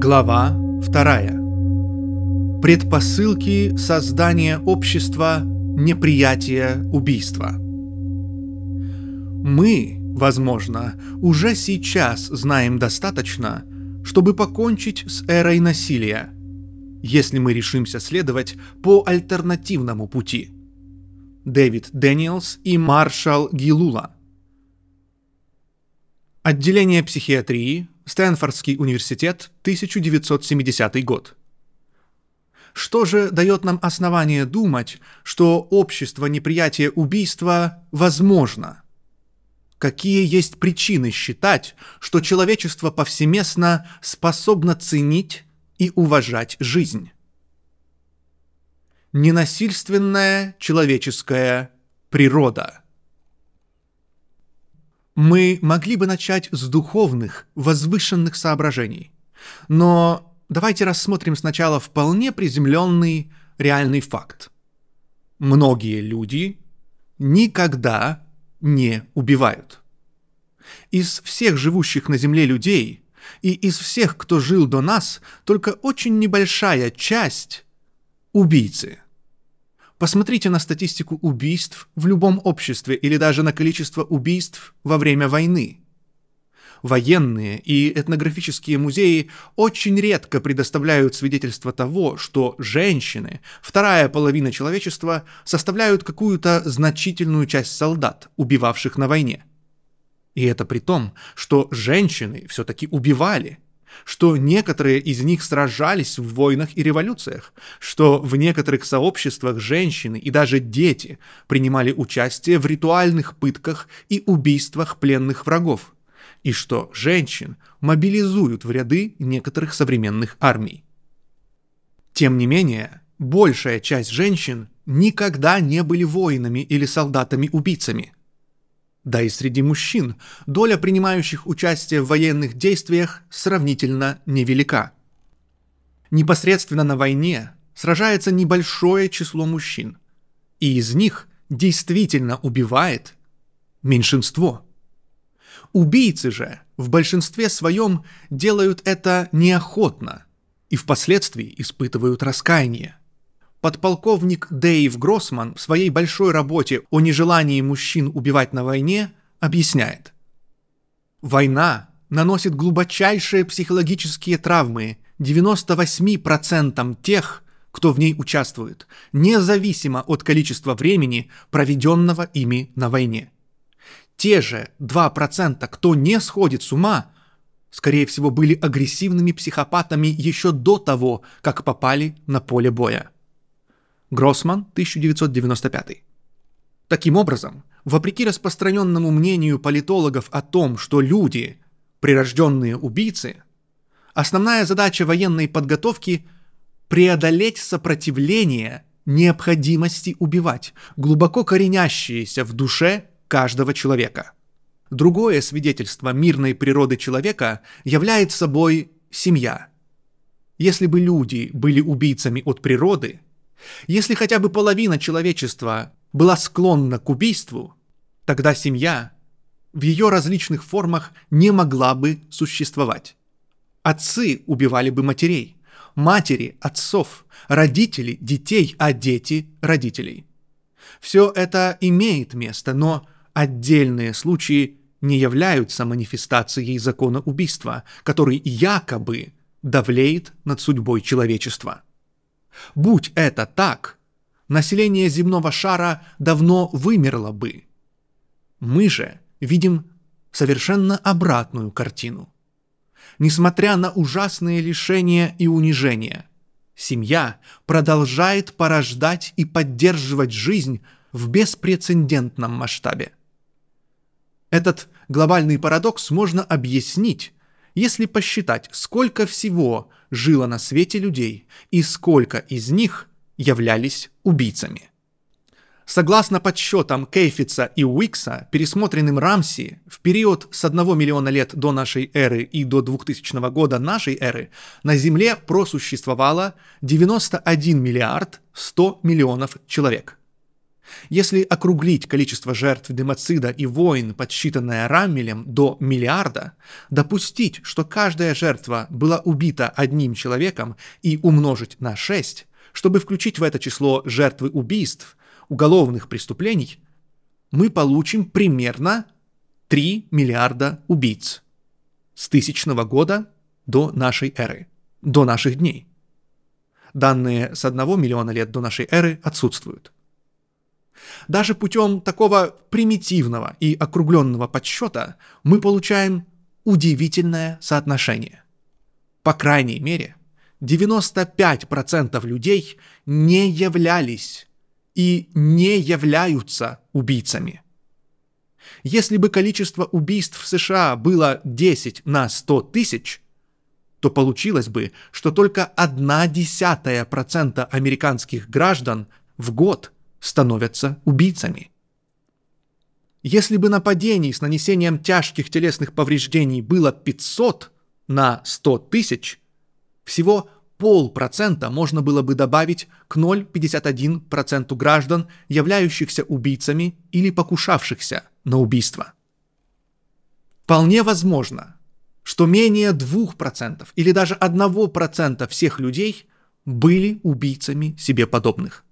Глава 2. Предпосылки создания общества неприятия убийства. Мы, возможно, уже сейчас знаем достаточно, чтобы покончить с эрой насилия, если мы решимся следовать по альтернативному пути. Дэвид Дэниелс и Маршал Гилула. Отделение психиатрии, Стэнфордский университет, 1970 год. Что же дает нам основание думать, что общество неприятия убийства возможно? Какие есть причины считать, что человечество повсеместно способно ценить и уважать жизнь? Ненасильственная человеческая природа – мы могли бы начать с духовных, возвышенных соображений. Но давайте рассмотрим сначала вполне приземленный реальный факт. Многие люди никогда не убивают. Из всех живущих на Земле людей и из всех, кто жил до нас, только очень небольшая часть – убийцы – Посмотрите на статистику убийств в любом обществе или даже на количество убийств во время войны. Военные и этнографические музеи очень редко предоставляют свидетельства того, что женщины, вторая половина человечества, составляют какую-то значительную часть солдат, убивавших на войне. И это при том, что женщины все-таки убивали – что некоторые из них сражались в войнах и революциях, что в некоторых сообществах женщины и даже дети принимали участие в ритуальных пытках и убийствах пленных врагов, и что женщин мобилизуют в ряды некоторых современных армий. Тем не менее, большая часть женщин никогда не были воинами или солдатами-убийцами – да и среди мужчин доля принимающих участие в военных действиях сравнительно невелика. Непосредственно на войне сражается небольшое число мужчин, и из них действительно убивает меньшинство. Убийцы же в большинстве своем делают это неохотно и впоследствии испытывают раскаяние. Подполковник Дэйв Гроссман в своей большой работе о нежелании мужчин убивать на войне объясняет. Война наносит глубочайшие психологические травмы 98% тех, кто в ней участвует, независимо от количества времени, проведенного ими на войне. Те же 2%, кто не сходит с ума, скорее всего, были агрессивными психопатами еще до того, как попали на поле боя. Гроссман, 1995. Таким образом, вопреки распространенному мнению политологов о том, что люди – прирожденные убийцы, основная задача военной подготовки – преодолеть сопротивление необходимости убивать, глубоко коренящиеся в душе каждого человека. Другое свидетельство мирной природы человека является собой семья. Если бы люди были убийцами от природы – если хотя бы половина человечества была склонна к убийству, тогда семья в ее различных формах не могла бы существовать. Отцы убивали бы матерей, матери – отцов, родители – детей, а дети – родителей. Все это имеет место, но отдельные случаи не являются манифестацией закона убийства, который якобы давлеет над судьбой человечества – Будь это так, население земного шара давно вымерло бы. Мы же видим совершенно обратную картину. Несмотря на ужасные лишения и унижения, семья продолжает порождать и поддерживать жизнь в беспрецедентном масштабе. Этот глобальный парадокс можно объяснить, если посчитать, сколько всего жило на свете людей и сколько из них являлись убийцами. Согласно подсчетам Кейфица и Уикса, пересмотренным Рамси, в период с 1 миллиона лет до нашей эры и до 2000 года нашей эры на Земле просуществовало 91 миллиард 100 миллионов человек. Если округлить количество жертв демоцида и войн, подсчитанное Раммелем, до миллиарда, допустить, что каждая жертва была убита одним человеком и умножить на 6, чтобы включить в это число жертвы убийств, уголовных преступлений, мы получим примерно 3 миллиарда убийц с тысячного года до нашей эры, до наших дней. Данные с 1 миллиона лет до нашей эры отсутствуют – даже путем такого примитивного и округленного подсчета мы получаем удивительное соотношение. По крайней мере, 95% людей не являлись и не являются убийцами. Если бы количество убийств в США было 10 на 100 тысяч, то получилось бы, что только одна десятая процента американских граждан в год – становятся убийцами. Если бы нападений с нанесением тяжких телесных повреждений было 500 на 100 тысяч, всего полпроцента можно было бы добавить к 0,51% граждан, являющихся убийцами или покушавшихся на убийство. Вполне возможно, что менее 2% или даже 1% всех людей были убийцами себе подобных.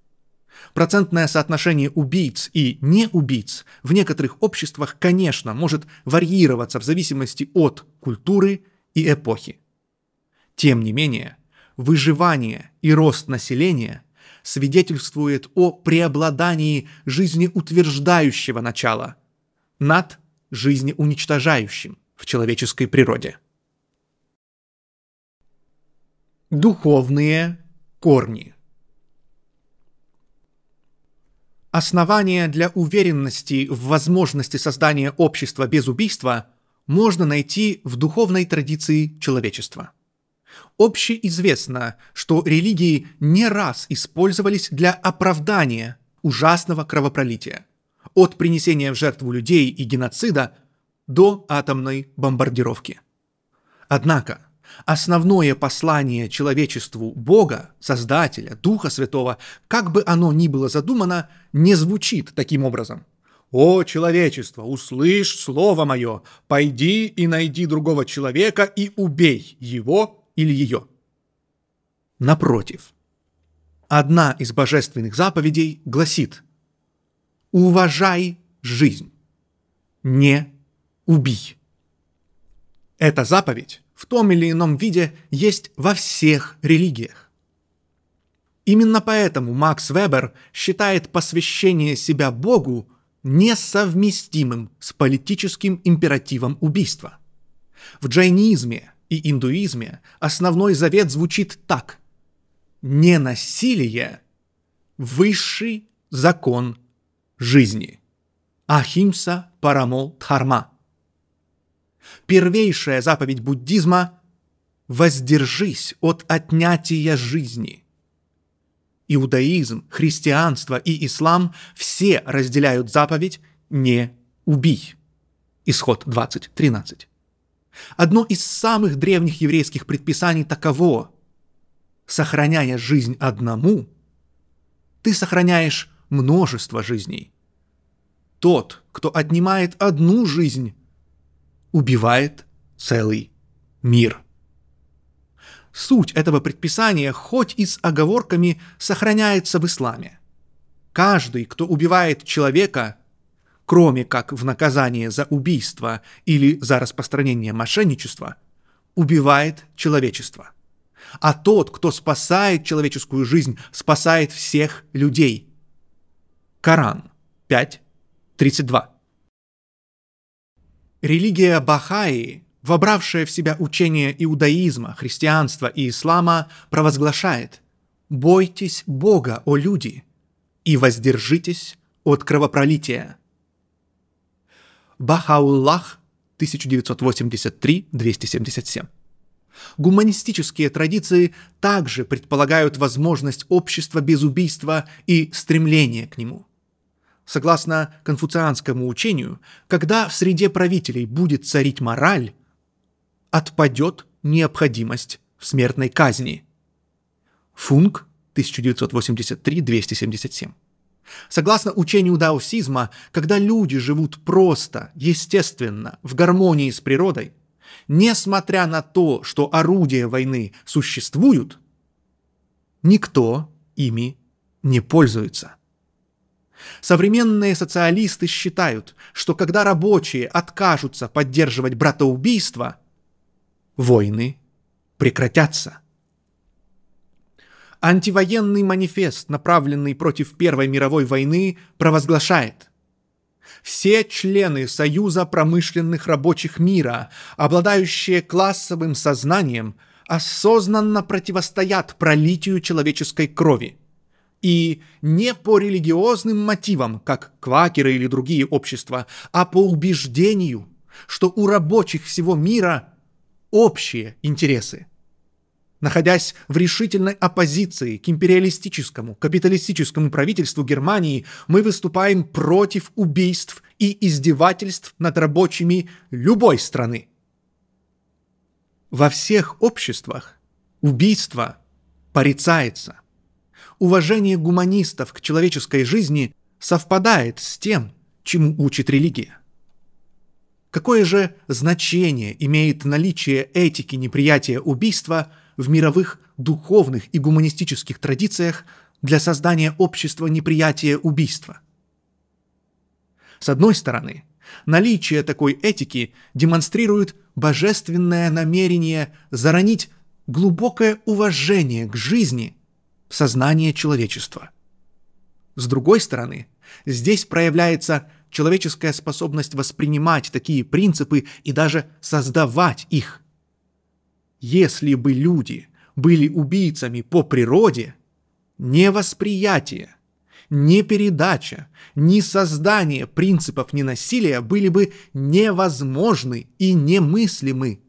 Процентное соотношение убийц и неубийц в некоторых обществах, конечно, может варьироваться в зависимости от культуры и эпохи. Тем не менее, выживание и рост населения свидетельствует о преобладании жизнеутверждающего начала над жизнеуничтожающим в человеческой природе. Духовные корни – Основания для уверенности в возможности создания общества без убийства можно найти в духовной традиции человечества. Общеизвестно, что религии не раз использовались для оправдания ужасного кровопролития, от принесения в жертву людей и геноцида до атомной бомбардировки. Однако основное послание человечеству Бога, Создателя, Духа Святого, как бы оно ни было задумано, не звучит таким образом. «О, человечество, услышь слово мое, пойди и найди другого человека и убей его или ее». Напротив, одна из божественных заповедей гласит «Уважай жизнь, не убий». Эта заповедь в том или ином виде есть во всех религиях. Именно поэтому Макс Вебер считает посвящение себя Богу несовместимым с политическим императивом убийства. В джайнизме и индуизме основной завет звучит так. Ненасилие – высший закон жизни. Ахимса парамо дхарма – Первейшая заповедь буддизма – воздержись от отнятия жизни. Иудаизм, христианство и ислам все разделяют заповедь «не убий». Исход 20.13. Одно из самых древних еврейских предписаний таково – сохраняя жизнь одному, ты сохраняешь множество жизней. Тот, кто отнимает одну жизнь, убивает целый мир. Суть этого предписания, хоть и с оговорками, сохраняется в исламе. Каждый, кто убивает человека, кроме как в наказание за убийство или за распространение мошенничества, убивает человечество. А тот, кто спасает человеческую жизнь, спасает всех людей. Коран 5.32 Религия Бахаи, вобравшая в себя учение иудаизма, христианства и ислама, провозглашает «Бойтесь Бога, о люди, и воздержитесь от кровопролития». Бахауллах, 1983-277. Гуманистические традиции также предполагают возможность общества без убийства и стремление к нему – Согласно конфуцианскому учению, когда в среде правителей будет царить мораль, отпадет необходимость в смертной казни. Функ, 1983-277. Согласно учению даосизма, когда люди живут просто, естественно, в гармонии с природой, несмотря на то, что орудия войны существуют, никто ими не пользуется. Современные социалисты считают, что когда рабочие откажутся поддерживать братоубийство, войны прекратятся. Антивоенный манифест, направленный против Первой мировой войны, провозглашает все члены Союза промышленных рабочих мира, обладающие классовым сознанием, осознанно противостоят пролитию человеческой крови. И не по религиозным мотивам, как квакеры или другие общества, а по убеждению, что у рабочих всего мира общие интересы. Находясь в решительной оппозиции к империалистическому, капиталистическому правительству Германии, мы выступаем против убийств и издевательств над рабочими любой страны. Во всех обществах убийство порицается. Уважение гуманистов к человеческой жизни совпадает с тем, чему учит религия. Какое же значение имеет наличие этики неприятия убийства в мировых духовных и гуманистических традициях для создания общества неприятия убийства? С одной стороны, наличие такой этики демонстрирует божественное намерение заронить глубокое уважение к жизни сознание человечества. С другой стороны, здесь проявляется человеческая способность воспринимать такие принципы и даже создавать их. Если бы люди были убийцами по природе, невосприятие, ни передача, ни создание принципов ненасилия были бы невозможны и немыслимы.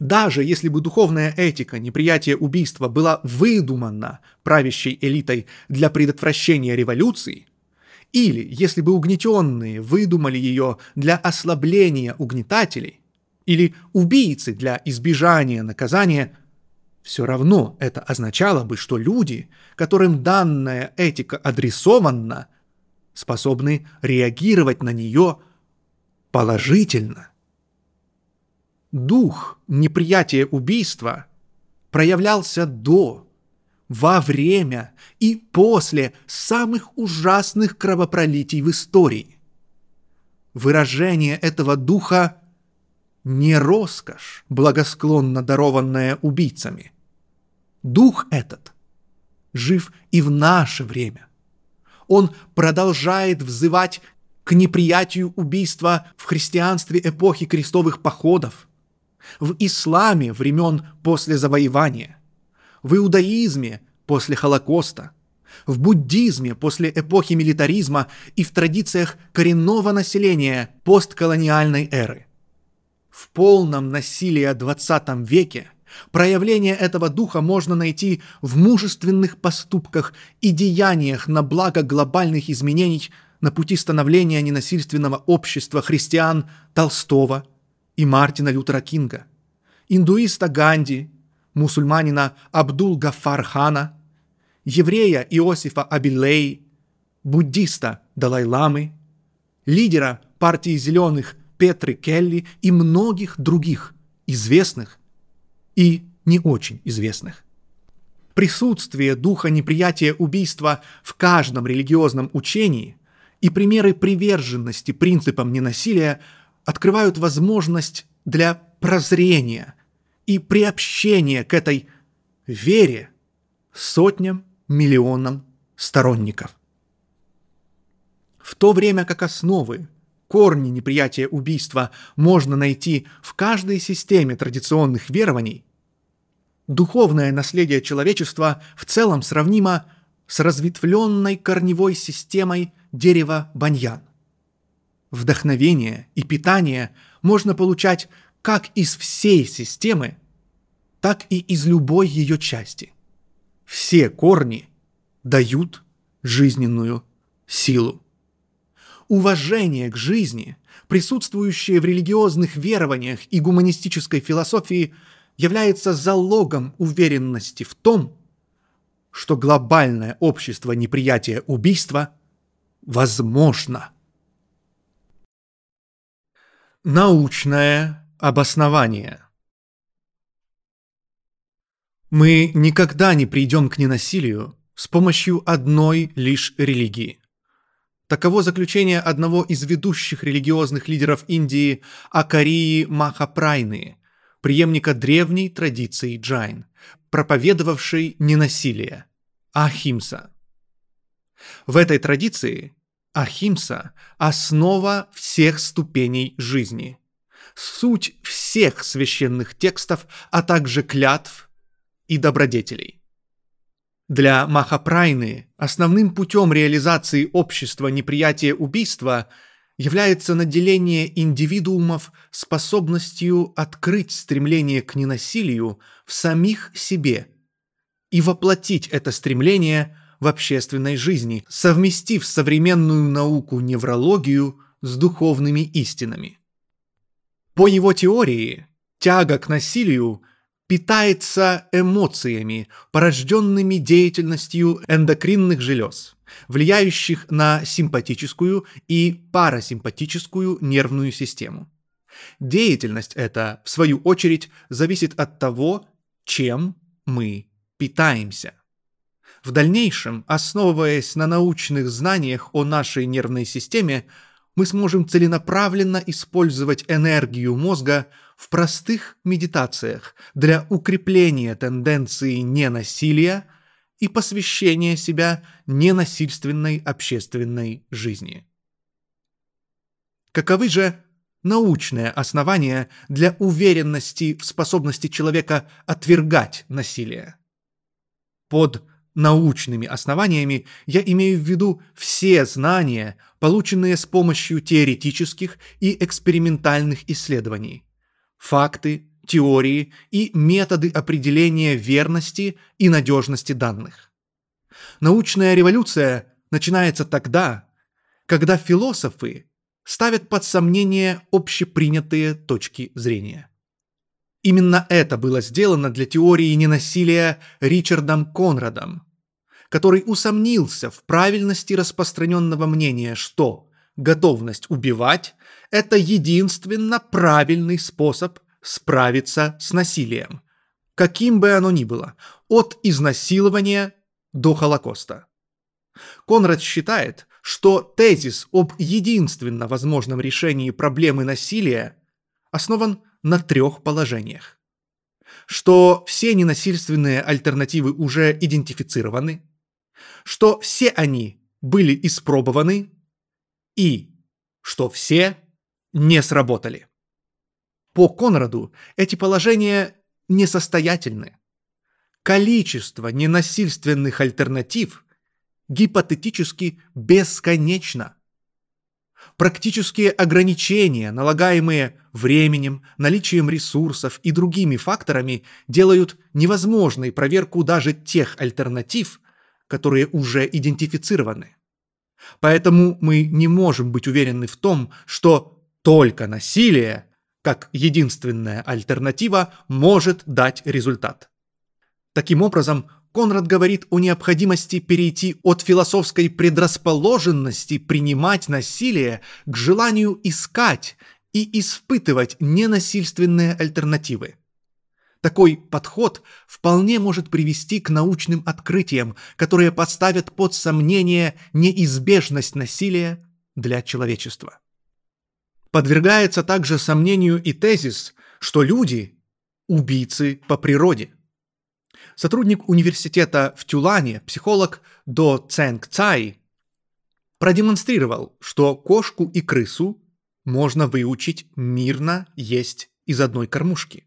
Даже если бы духовная этика неприятия убийства была выдумана правящей элитой для предотвращения революции, или если бы угнетенные выдумали ее для ослабления угнетателей, или убийцы для избежания наказания – все равно это означало бы, что люди, которым данная этика адресована, способны реагировать на нее положительно. Дух неприятия убийства проявлялся до, во время и после самых ужасных кровопролитий в истории. Выражение этого духа не роскошь, благосклонно дарованная убийцами, Дух этот жив и в наше время. Он продолжает взывать к неприятию убийства в христианстве эпохи крестовых походов, в исламе времен после завоевания, в иудаизме после Холокоста, в буддизме после эпохи милитаризма и в традициях коренного населения постколониальной эры. В полном насилии 20 веке Проявление этого духа можно найти в мужественных поступках и деяниях на благо глобальных изменений на пути становления ненасильственного общества христиан Толстого и Мартина Лютера Кинга, индуиста Ганди, мусульманина Абдул Гафар Хана, еврея Иосифа Абилей, буддиста Далай-ламы, лидера партии зеленых Петры Келли и многих других известных и не очень известных. Присутствие духа неприятия убийства в каждом религиозном учении и примеры приверженности принципам ненасилия открывают возможность для прозрения и приобщения к этой вере сотням, миллионам сторонников. В то время как основы корни неприятия убийства можно найти в каждой системе традиционных верований, духовное наследие человечества в целом сравнимо с разветвленной корневой системой дерева баньян. Вдохновение и питание можно получать как из всей системы, так и из любой ее части. Все корни дают жизненную силу уважение к жизни, присутствующее в религиозных верованиях и гуманистической философии, является залогом уверенности в том, что глобальное общество неприятия убийства возможно. Научное обоснование Мы никогда не придем к ненасилию с помощью одной лишь религии. Таково заключение одного из ведущих религиозных лидеров Индии Акарии Махапрайны, преемника древней традиции джайн, проповедовавшей ненасилие – Ахимса. В этой традиции Ахимса – основа всех ступеней жизни, суть всех священных текстов, а также клятв и добродетелей. Для Махапрайны основным путем реализации общества неприятия убийства является наделение индивидуумов способностью открыть стремление к ненасилию в самих себе и воплотить это стремление в общественной жизни, совместив современную науку неврологию с духовными истинами. По его теории, тяга к насилию – питается эмоциями, порожденными деятельностью эндокринных желез, влияющих на симпатическую и парасимпатическую нервную систему. Деятельность эта, в свою очередь, зависит от того, чем мы питаемся. В дальнейшем, основываясь на научных знаниях о нашей нервной системе, мы сможем целенаправленно использовать энергию мозга в простых медитациях для укрепления тенденции ненасилия и посвящения себя ненасильственной общественной жизни. Каковы же научные основания для уверенности в способности человека отвергать насилие? Под научными основаниями я имею в виду все знания, полученные с помощью теоретических и экспериментальных исследований, факты, теории и методы определения верности и надежности данных. Научная революция начинается тогда, когда философы ставят под сомнение общепринятые точки зрения. Именно это было сделано для теории ненасилия Ричардом Конрадом, который усомнился в правильности распространенного мнения, что готовность убивать – это единственно правильный способ справиться с насилием, каким бы оно ни было, от изнасилования до Холокоста. Конрад считает, что тезис об единственно возможном решении проблемы насилия основан на трех положениях. Что все ненасильственные альтернативы уже идентифицированы, что все они были испробованы и что все не сработали. По Конраду эти положения несостоятельны. Количество ненасильственных альтернатив гипотетически бесконечно. Практические ограничения, налагаемые временем, наличием ресурсов и другими факторами, делают невозможной проверку даже тех альтернатив, которые уже идентифицированы. Поэтому мы не можем быть уверены в том, что только насилие, как единственная альтернатива, может дать результат. Таким образом, Конрад говорит о необходимости перейти от философской предрасположенности принимать насилие к желанию искать и испытывать ненасильственные альтернативы. Такой подход вполне может привести к научным открытиям, которые поставят под сомнение неизбежность насилия для человечества. Подвергается также сомнению и тезис, что люди – убийцы по природе – сотрудник университета в Тюлане, психолог До Цэнг Цай, продемонстрировал, что кошку и крысу можно выучить мирно есть из одной кормушки.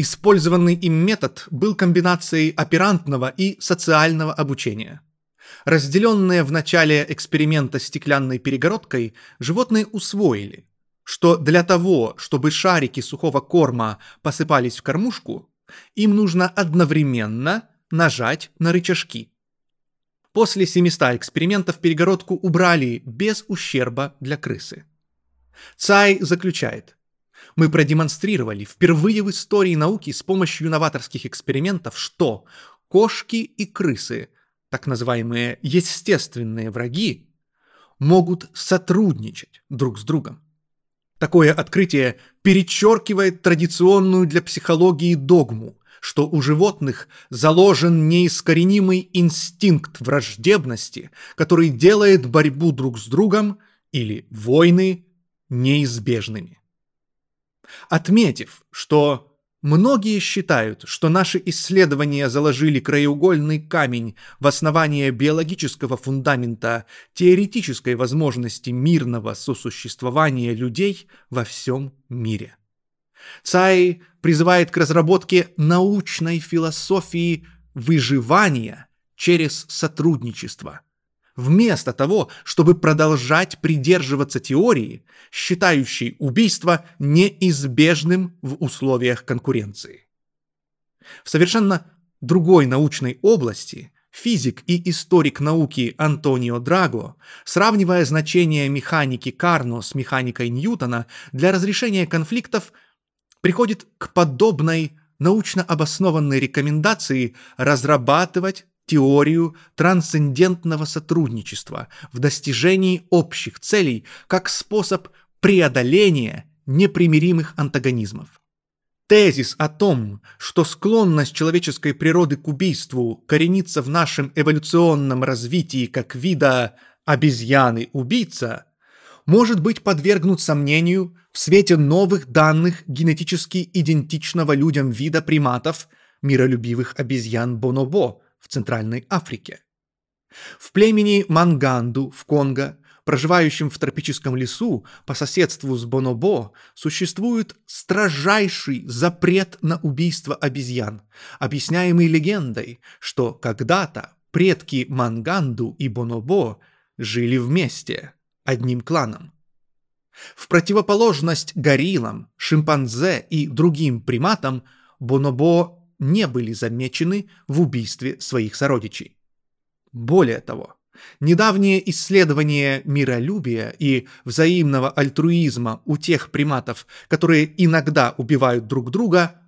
Использованный им метод был комбинацией оперантного и социального обучения. Разделенные в начале эксперимента стеклянной перегородкой, животные усвоили, что для того, чтобы шарики сухого корма посыпались в кормушку, им нужно одновременно нажать на рычажки. После 700 экспериментов перегородку убрали без ущерба для крысы. Цай заключает, мы продемонстрировали впервые в истории науки с помощью новаторских экспериментов, что кошки и крысы, так называемые естественные враги, могут сотрудничать друг с другом. Такое открытие перечеркивает традиционную для психологии догму, что у животных заложен неискоренимый инстинкт враждебности, который делает борьбу друг с другом или войны неизбежными. Отметив, что Многие считают, что наши исследования заложили краеугольный камень в основание биологического фундамента теоретической возможности мирного сосуществования людей во всем мире. Цай призывает к разработке научной философии выживания через сотрудничество – вместо того, чтобы продолжать придерживаться теории, считающей убийство неизбежным в условиях конкуренции. В совершенно другой научной области физик и историк науки Антонио Драго, сравнивая значение механики Карно с механикой Ньютона для разрешения конфликтов, приходит к подобной научно обоснованной рекомендации разрабатывать теорию трансцендентного сотрудничества в достижении общих целей как способ преодоления непримиримых антагонизмов. Тезис о том, что склонность человеческой природы к убийству коренится в нашем эволюционном развитии как вида обезьяны-убийца, может быть подвергнут сомнению в свете новых данных генетически идентичного людям вида приматов, миролюбивых обезьян Бонобо, Центральной Африке. В племени Манганду в Конго, проживающем в тропическом лесу по соседству с Бонобо, существует строжайший запрет на убийство обезьян, объясняемый легендой, что когда-то предки Манганду и Бонобо жили вместе, одним кланом. В противоположность гориллам, шимпанзе и другим приматам, Бонобо не были замечены в убийстве своих сородичей. Более того, недавние исследования миролюбия и взаимного альтруизма у тех приматов, которые иногда убивают друг друга,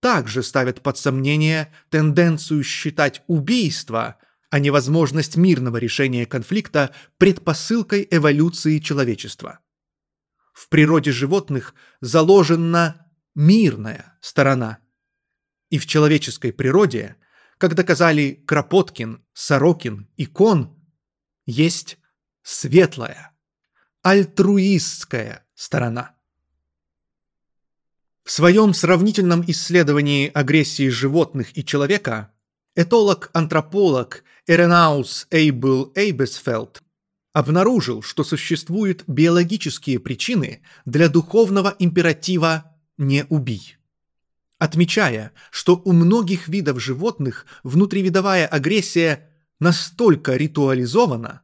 также ставят под сомнение тенденцию считать убийство, а не возможность мирного решения конфликта предпосылкой эволюции человечества. В природе животных заложена мирная сторона и в человеческой природе, как доказали Кропоткин, Сорокин и Кон, есть светлая, альтруистская сторона. В своем сравнительном исследовании агрессии животных и человека этолог-антрополог Эренаус Эйбл Эйбесфелд обнаружил, что существуют биологические причины для духовного императива «не убий» отмечая, что у многих видов животных внутривидовая агрессия настолько ритуализована,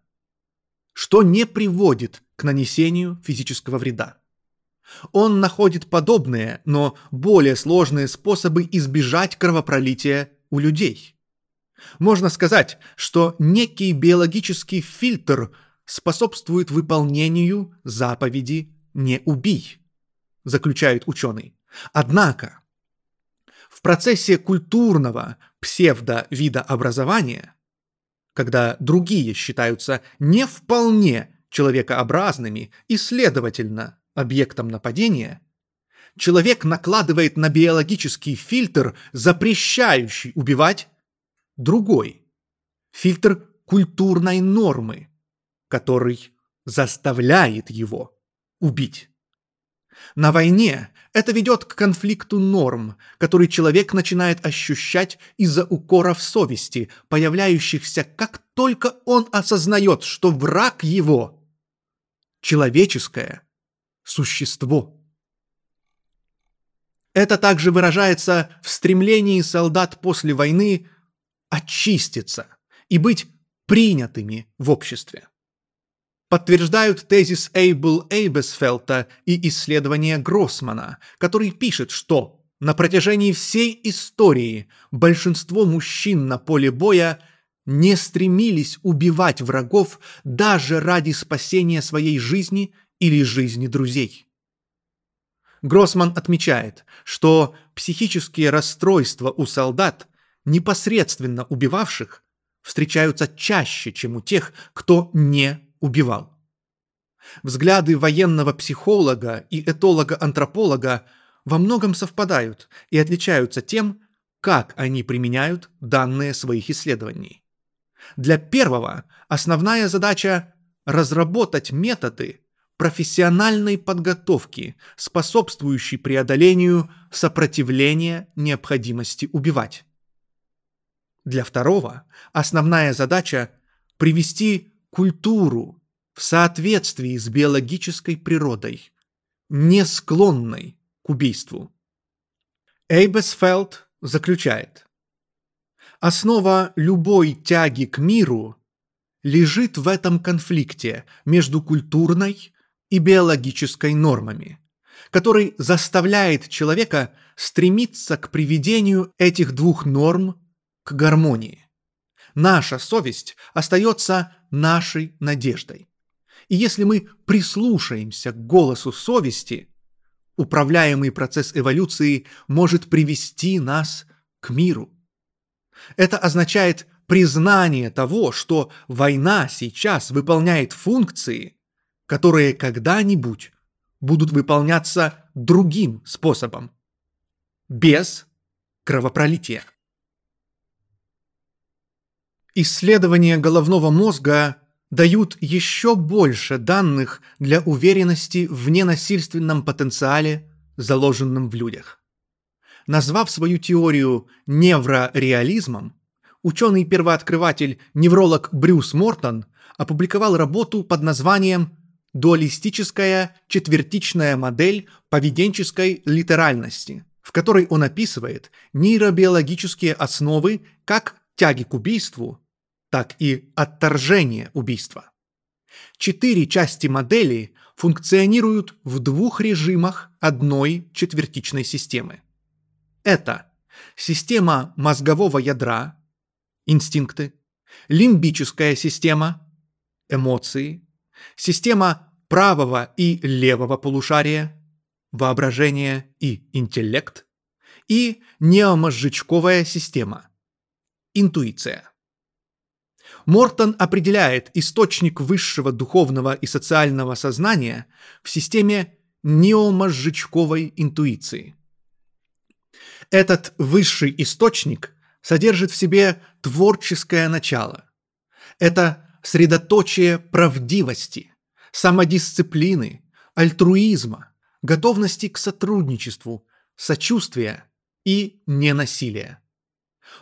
что не приводит к нанесению физического вреда. Он находит подобные, но более сложные способы избежать кровопролития у людей. Можно сказать, что некий биологический фильтр способствует выполнению заповеди «не убий», заключает ученый. Однако в процессе культурного псевдовидообразования, когда другие считаются не вполне человекообразными и, следовательно, объектом нападения, человек накладывает на биологический фильтр, запрещающий убивать, другой – фильтр культурной нормы, который заставляет его убить. На войне это ведет к конфликту норм, который человек начинает ощущать из-за укоров совести, появляющихся как только он осознает, что враг его – человеческое существо. Это также выражается в стремлении солдат после войны очиститься и быть принятыми в обществе подтверждают тезис Эйбл Эйбесфелта и исследования Гроссмана, который пишет, что на протяжении всей истории большинство мужчин на поле боя не стремились убивать врагов даже ради спасения своей жизни или жизни друзей. Гроссман отмечает, что психические расстройства у солдат непосредственно убивавших встречаются чаще, чем у тех, кто не убивал. Взгляды военного психолога и этолога-антрополога во многом совпадают и отличаются тем, как они применяют данные своих исследований. Для первого основная задача – разработать методы профессиональной подготовки, способствующей преодолению сопротивления необходимости убивать. Для второго основная задача – привести культуру в соответствии с биологической природой, не склонной к убийству. Эйбесфелд заключает, Основа любой тяги к миру лежит в этом конфликте между культурной и биологической нормами, который заставляет человека стремиться к приведению этих двух норм к гармонии. Наша совесть остается нашей надеждой. И если мы прислушаемся к голосу совести, управляемый процесс эволюции может привести нас к миру. Это означает признание того, что война сейчас выполняет функции, которые когда-нибудь будут выполняться другим способом, без кровопролития. Исследования головного мозга дают еще больше данных для уверенности в ненасильственном потенциале, заложенном в людях. Назвав свою теорию неврореализмом, ученый-первооткрыватель, невролог Брюс Мортон опубликовал работу под названием «Дуалистическая четвертичная модель поведенческой литеральности», в которой он описывает нейробиологические основы как тяги к убийству, так и отторжения убийства. Четыре части модели функционируют в двух режимах одной четвертичной системы. Это система мозгового ядра, инстинкты, лимбическая система, эмоции, система правого и левого полушария, воображение и интеллект, и неомозжечковая система, интуиция. Мортон определяет источник высшего духовного и социального сознания в системе неомозжечковой интуиции. Этот высший источник содержит в себе творческое начало. Это средоточие правдивости, самодисциплины, альтруизма, готовности к сотрудничеству, сочувствия и ненасилия.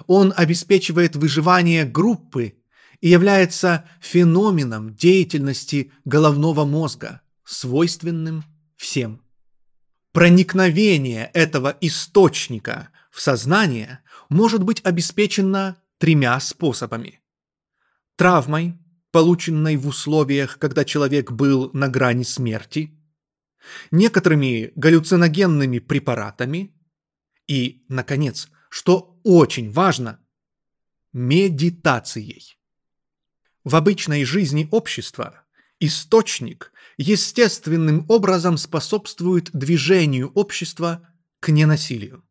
Он обеспечивает выживание группы и является феноменом деятельности головного мозга, свойственным всем. Проникновение этого источника в сознание может быть обеспечено тремя способами. Травмой, полученной в условиях, когда человек был на грани смерти, некоторыми галлюциногенными препаратами и, наконец, что очень важно, медитацией. В обычной жизни общества источник естественным образом способствует движению общества к ненасилию.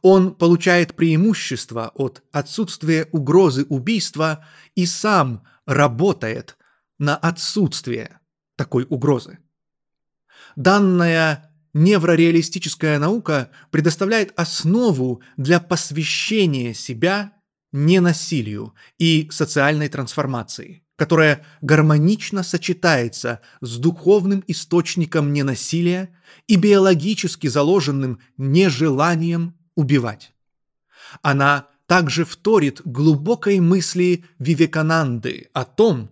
Он получает преимущество от отсутствия угрозы убийства и сам работает на отсутствие такой угрозы. Данная неврореалистическая наука предоставляет основу для посвящения себя ненасилию и социальной трансформации, которая гармонично сочетается с духовным источником ненасилия и биологически заложенным нежеланием убивать. Она также вторит глубокой мысли Вивекананды о том,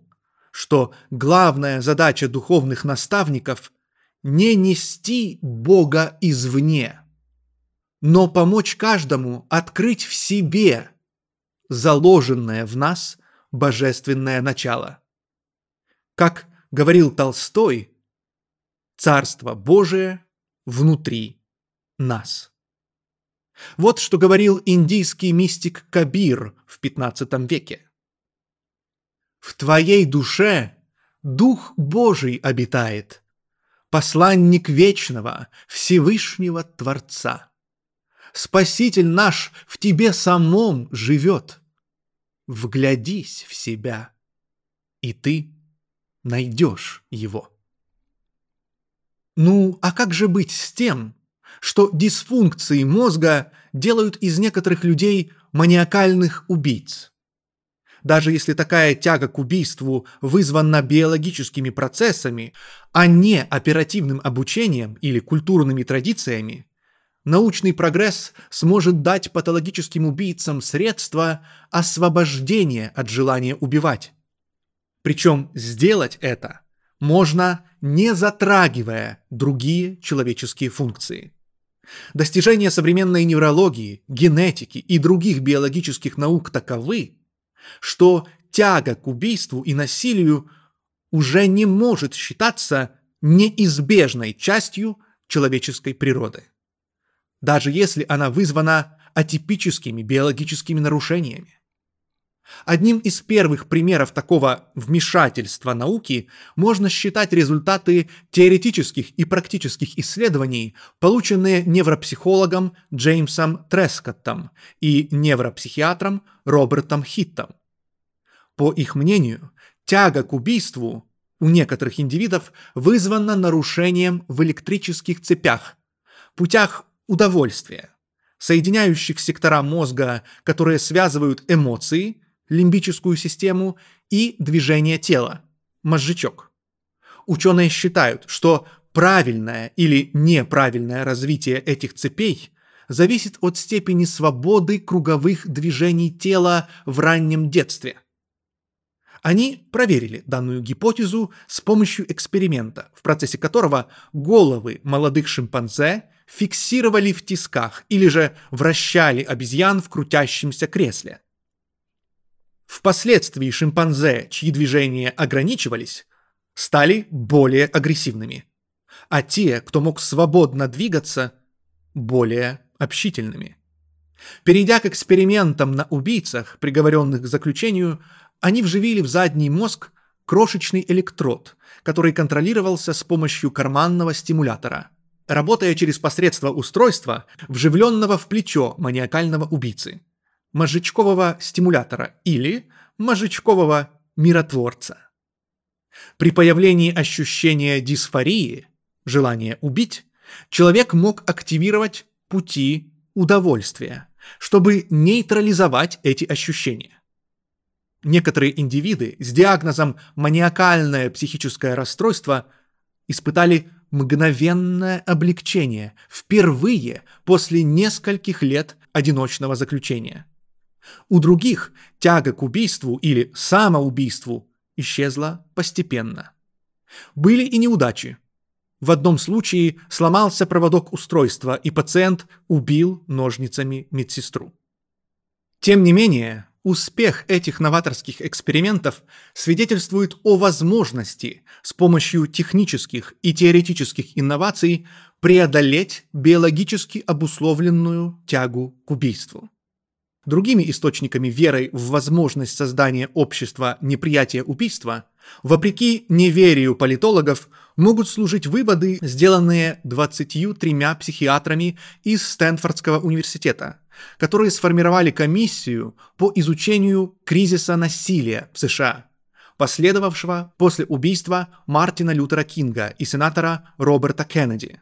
что главная задача духовных наставников – не нести Бога извне, но помочь каждому открыть в себе заложенное в нас божественное начало. Как говорил Толстой, Царство Божие внутри нас. Вот что говорил индийский мистик Кабир в XV веке. «В твоей душе Дух Божий обитает, посланник вечного Всевышнего Творца. Спаситель наш в тебе самом живет. Вглядись в себя, и ты найдешь его. Ну, а как же быть с тем, что дисфункции мозга делают из некоторых людей маниакальных убийц? Даже если такая тяга к убийству вызвана биологическими процессами, а не оперативным обучением или культурными традициями, научный прогресс сможет дать патологическим убийцам средства освобождения от желания убивать. Причем сделать это можно, не затрагивая другие человеческие функции. Достижения современной неврологии, генетики и других биологических наук таковы, что тяга к убийству и насилию уже не может считаться неизбежной частью человеческой природы даже если она вызвана атипическими биологическими нарушениями. Одним из первых примеров такого вмешательства науки можно считать результаты теоретических и практических исследований, полученные невропсихологом Джеймсом Трескоттом и невропсихиатром Робертом Хиттом. По их мнению, тяга к убийству у некоторых индивидов вызвана нарушением в электрических цепях, путях удовольствия, соединяющих сектора мозга, которые связывают эмоции, лимбическую систему и движение тела, мозжечок. Ученые считают, что правильное или неправильное развитие этих цепей зависит от степени свободы круговых движений тела в раннем детстве. Они проверили данную гипотезу с помощью эксперимента, в процессе которого головы молодых шимпанзе фиксировали в тисках или же вращали обезьян в крутящемся кресле. Впоследствии шимпанзе, чьи движения ограничивались, стали более агрессивными, а те, кто мог свободно двигаться, более общительными. Перейдя к экспериментам на убийцах, приговоренных к заключению, они вживили в задний мозг крошечный электрод, который контролировался с помощью карманного стимулятора – работая через посредство устройства, вживленного в плечо маниакального убийцы, мозжечкового стимулятора или мозжечкового миротворца. При появлении ощущения дисфории, желания убить, человек мог активировать пути удовольствия, чтобы нейтрализовать эти ощущения. Некоторые индивиды с диагнозом маниакальное психическое расстройство испытали мгновенное облегчение впервые после нескольких лет одиночного заключения. У других тяга к убийству или самоубийству исчезла постепенно. Были и неудачи. В одном случае сломался проводок устройства, и пациент убил ножницами медсестру. Тем не менее, Успех этих новаторских экспериментов свидетельствует о возможности с помощью технических и теоретических инноваций преодолеть биологически обусловленную тягу к убийству. Другими источниками веры в возможность создания общества неприятия убийства, вопреки неверию политологов, могут служить выводы, сделанные 23 психиатрами из Стэнфордского университета, которые сформировали комиссию по изучению кризиса насилия в США, последовавшего после убийства Мартина Лютера Кинга и сенатора Роберта Кеннеди.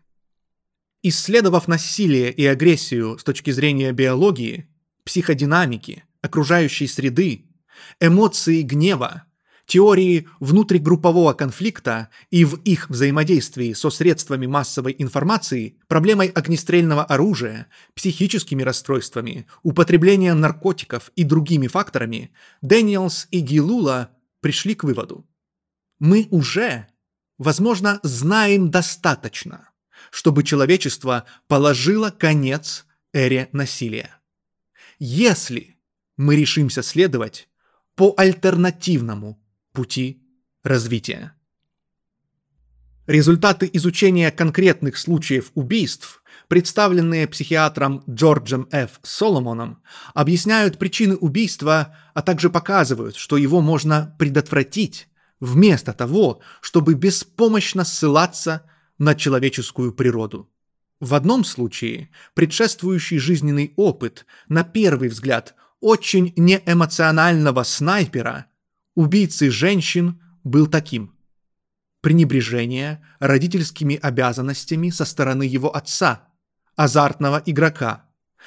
Исследовав насилие и агрессию с точки зрения биологии, психодинамики, окружающей среды, эмоции гнева, теории внутригруппового конфликта и в их взаимодействии со средствами массовой информации, проблемой огнестрельного оружия, психическими расстройствами, употреблением наркотиков и другими факторами, Дэниелс и Гилула пришли к выводу. Мы уже, возможно, знаем достаточно, чтобы человечество положило конец эре насилия если мы решимся следовать по альтернативному пути развития. Результаты изучения конкретных случаев убийств, представленные психиатром Джорджем Ф. Соломоном, объясняют причины убийства, а также показывают, что его можно предотвратить, вместо того, чтобы беспомощно ссылаться на человеческую природу. В одном случае предшествующий жизненный опыт, на первый взгляд, очень неэмоционального снайпера, убийцы женщин, был таким. Пренебрежение родительскими обязанностями со стороны его отца, азартного игрока,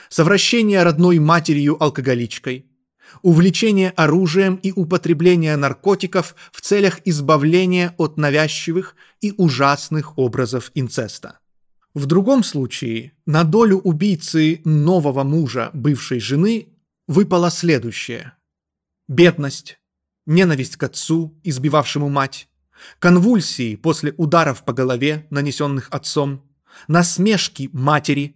совращение родной матерью-алкоголичкой, увлечение оружием и употребление наркотиков в целях избавления от навязчивых и ужасных образов инцеста. В другом случае на долю убийцы нового мужа бывшей жены выпало следующее. Бедность, ненависть к отцу, избивавшему мать, конвульсии после ударов по голове, нанесенных отцом, насмешки матери,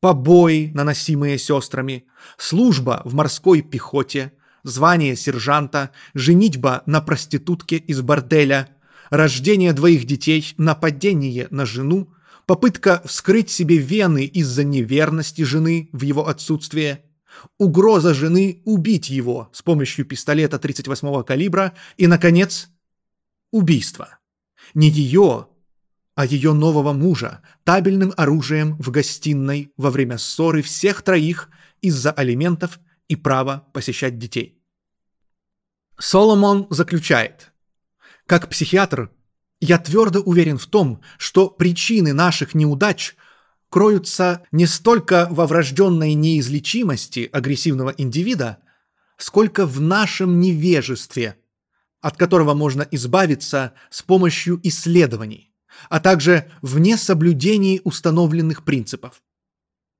побои, наносимые сестрами, служба в морской пехоте, звание сержанта, женитьба на проститутке из борделя, рождение двоих детей, нападение на жену, попытка вскрыть себе вены из-за неверности жены в его отсутствие, угроза жены убить его с помощью пистолета 38-го калибра и, наконец, убийство. Не ее, а ее нового мужа табельным оружием в гостиной во время ссоры всех троих из-за алиментов и права посещать детей. Соломон заключает, «Как психиатр, я твердо уверен в том, что причины наших неудач кроются не столько во врожденной неизлечимости агрессивного индивида, сколько в нашем невежестве, от которого можно избавиться с помощью исследований а также в несоблюдении установленных принципов.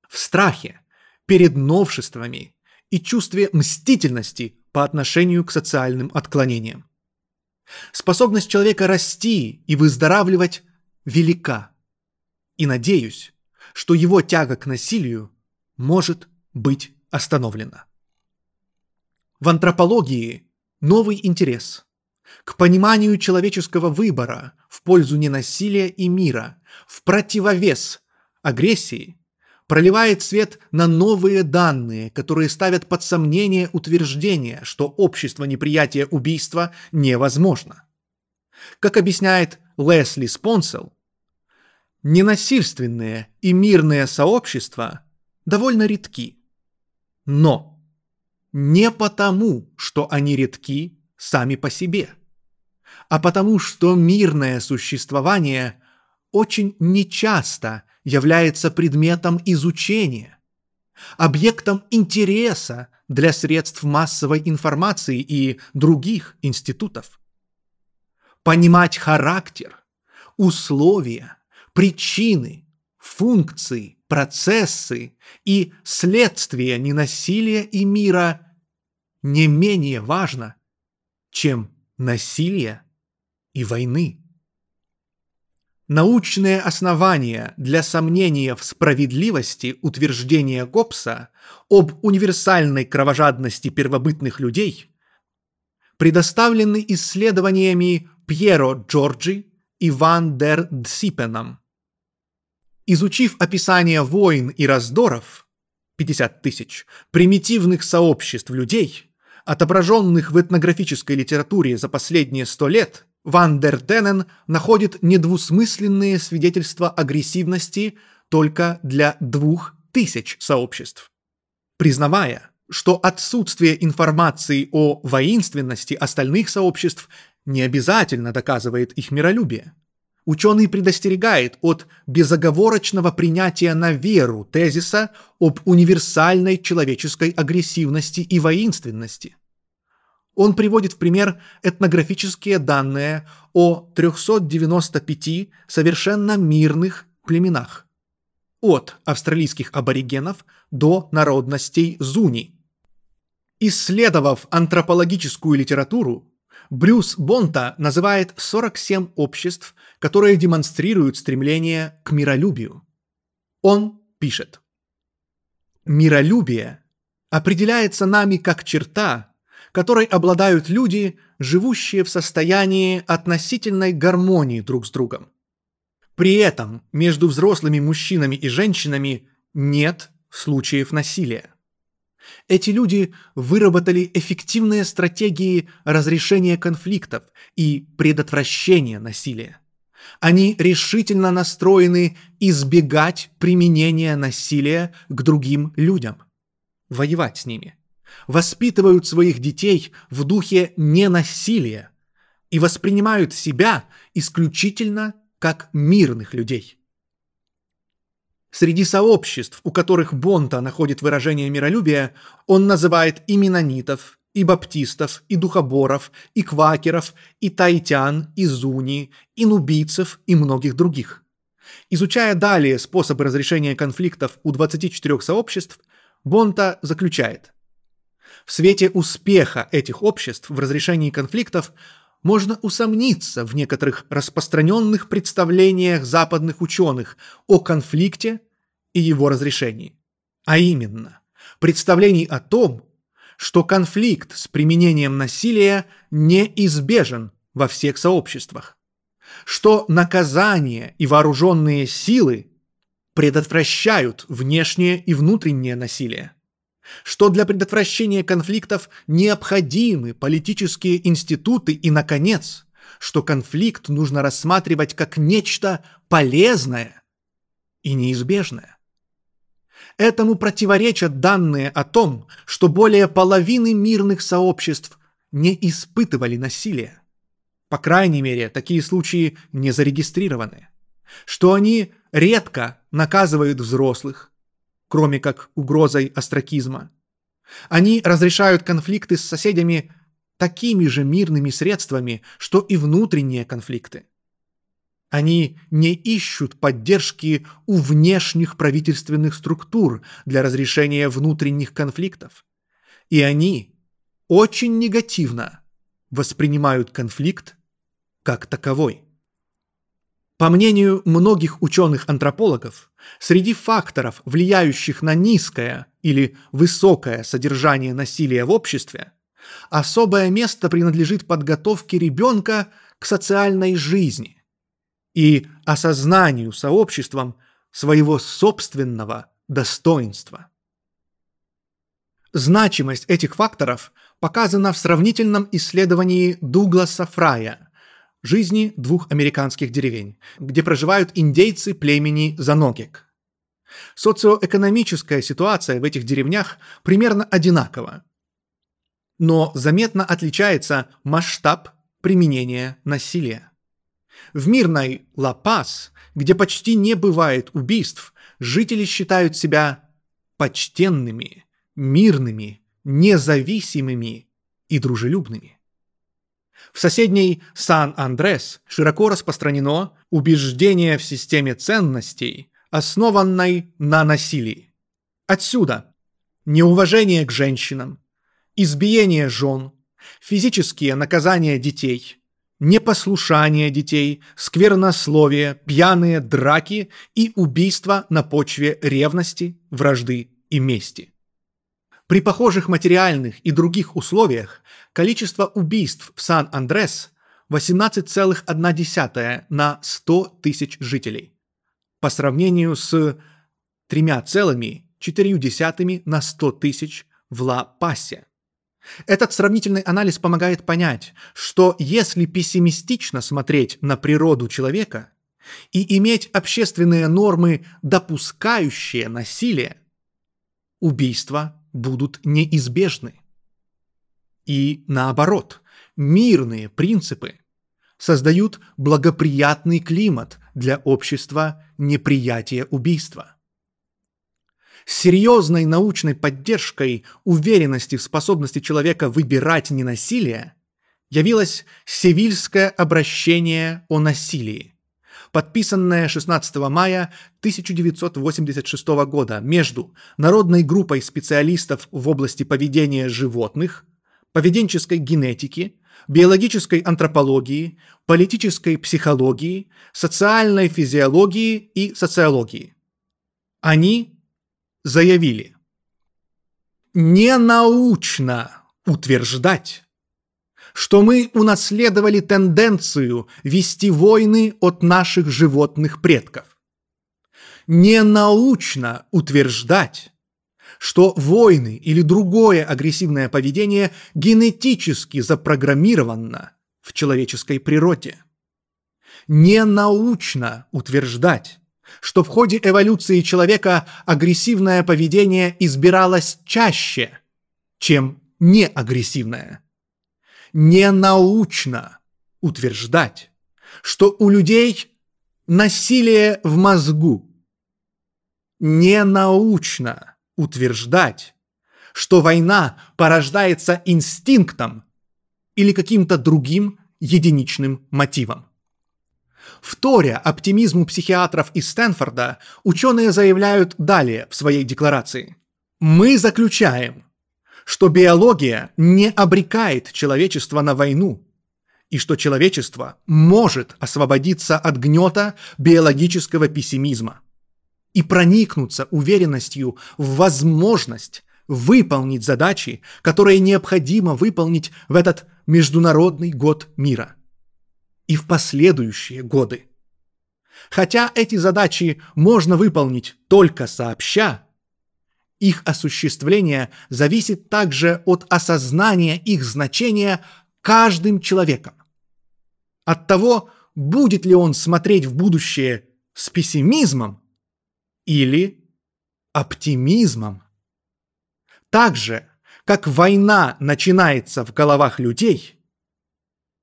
В страхе перед новшествами и чувстве мстительности по отношению к социальным отклонениям. Способность человека расти и выздоравливать велика. И надеюсь, что его тяга к насилию может быть остановлена. В антропологии новый интерес к пониманию человеческого выбора в пользу ненасилия и мира, в противовес агрессии, проливает свет на новые данные, которые ставят под сомнение утверждение, что общество неприятия убийства невозможно. Как объясняет Лесли Спонсел, ненасильственные и мирные сообщества довольно редки. Но не потому, что они редки сами по себе – а потому что мирное существование очень нечасто является предметом изучения, объектом интереса для средств массовой информации и других институтов. Понимать характер, условия, причины, функции, процессы и следствия ненасилия и мира не менее важно, чем насилие и войны. Научные основания для сомнения в справедливости утверждения Гоббса об универсальной кровожадности первобытных людей предоставлены исследованиями Пьеро Джорджи и Ван дер Дсипеном. Изучив описание войн и раздоров, 50 тысяч, примитивных сообществ людей, отображенных в этнографической литературе за последние сто лет, Ван дер Денен находит недвусмысленные свидетельства агрессивности только для двух тысяч сообществ. Признавая, что отсутствие информации о воинственности остальных сообществ не обязательно доказывает их миролюбие. Ученый предостерегает от безоговорочного принятия на веру тезиса об универсальной человеческой агрессивности и воинственности. Он приводит в пример этнографические данные о 395 совершенно мирных племенах. От австралийских аборигенов до народностей зуни. Исследовав антропологическую литературу, Брюс Бонта называет 47 обществ, которые демонстрируют стремление к миролюбию. Он пишет. Миролюбие определяется нами как черта, которой обладают люди, живущие в состоянии относительной гармонии друг с другом. При этом между взрослыми мужчинами и женщинами нет случаев насилия. Эти люди выработали эффективные стратегии разрешения конфликтов и предотвращения насилия. Они решительно настроены избегать применения насилия к другим людям, воевать с ними, воспитывают своих детей в духе ненасилия и воспринимают себя исключительно как мирных людей. Среди сообществ, у которых Бонта находит выражение миролюбия, он называет и менонитов, и баптистов, и духоборов, и квакеров, и тайтян, и зуни, и нубийцев, и многих других. Изучая далее способы разрешения конфликтов у 24 сообществ, Бонта заключает. В свете успеха этих обществ в разрешении конфликтов можно усомниться в некоторых распространенных представлениях западных ученых о конфликте и его разрешении. А именно, представлений о том, что конфликт с применением насилия неизбежен во всех сообществах, что наказание и вооруженные силы предотвращают внешнее и внутреннее насилие, что для предотвращения конфликтов необходимы политические институты и, наконец, что конфликт нужно рассматривать как нечто полезное и неизбежное. Этому противоречат данные о том, что более половины мирных сообществ не испытывали насилия. По крайней мере, такие случаи не зарегистрированы. Что они редко наказывают взрослых, кроме как угрозой остракизма. Они разрешают конфликты с соседями такими же мирными средствами, что и внутренние конфликты. Они не ищут поддержки у внешних правительственных структур для разрешения внутренних конфликтов. И они очень негативно воспринимают конфликт как таковой. По мнению многих ученых-антропологов, среди факторов, влияющих на низкое или высокое содержание насилия в обществе, особое место принадлежит подготовке ребенка к социальной жизни и осознанию сообществом своего собственного достоинства. Значимость этих факторов показана в сравнительном исследовании Дугласа Фрая «Жизни двух американских деревень», где проживают индейцы племени Заногек. Социоэкономическая ситуация в этих деревнях примерно одинакова, но заметно отличается масштаб применения насилия. В мирной Ла-Пас, где почти не бывает убийств, жители считают себя почтенными, мирными, независимыми и дружелюбными. В соседней Сан-Андрес широко распространено убеждение в системе ценностей, основанной на насилии. Отсюда неуважение к женщинам, избиение жен, физические наказания детей, непослушание детей, сквернословие, пьяные драки и убийства на почве ревности, вражды и мести. При похожих материальных и других условиях количество убийств в Сан-Андрес 18,1 на 100 тысяч жителей, по сравнению с 3,4 на 100 тысяч в Ла-Пасе. Этот сравнительный анализ помогает понять, что если пессимистично смотреть на природу человека и иметь общественные нормы, допускающие насилие, убийства будут неизбежны. И наоборот, мирные принципы создают благоприятный климат для общества неприятия убийства серьезной научной поддержкой уверенности в способности человека выбирать ненасилие явилось Севильское обращение о насилии, подписанное 16 мая 1986 года между Народной группой специалистов в области поведения животных, поведенческой генетики, биологической антропологии, политической психологии, социальной физиологии и социологии. Они заявили, ненаучно утверждать, что мы унаследовали тенденцию вести войны от наших животных предков. Ненаучно утверждать, что войны или другое агрессивное поведение генетически запрограммировано в человеческой природе. Не научно утверждать, что в ходе эволюции человека агрессивное поведение избиралось чаще, чем неагрессивное. Не научно утверждать, что у людей насилие в мозгу. Не научно утверждать, что война порождается инстинктом или каким-то другим единичным мотивом. Вторя оптимизму психиатров из Стэнфорда, ученые заявляют далее в своей декларации. Мы заключаем, что биология не обрекает человечество на войну, и что человечество может освободиться от гнета биологического пессимизма и проникнуться уверенностью в возможность выполнить задачи, которые необходимо выполнить в этот Международный год мира и в последующие годы. Хотя эти задачи можно выполнить только сообща, их осуществление зависит также от осознания их значения каждым человеком. От того, будет ли он смотреть в будущее с пессимизмом или оптимизмом. Так же, как война начинается в головах людей,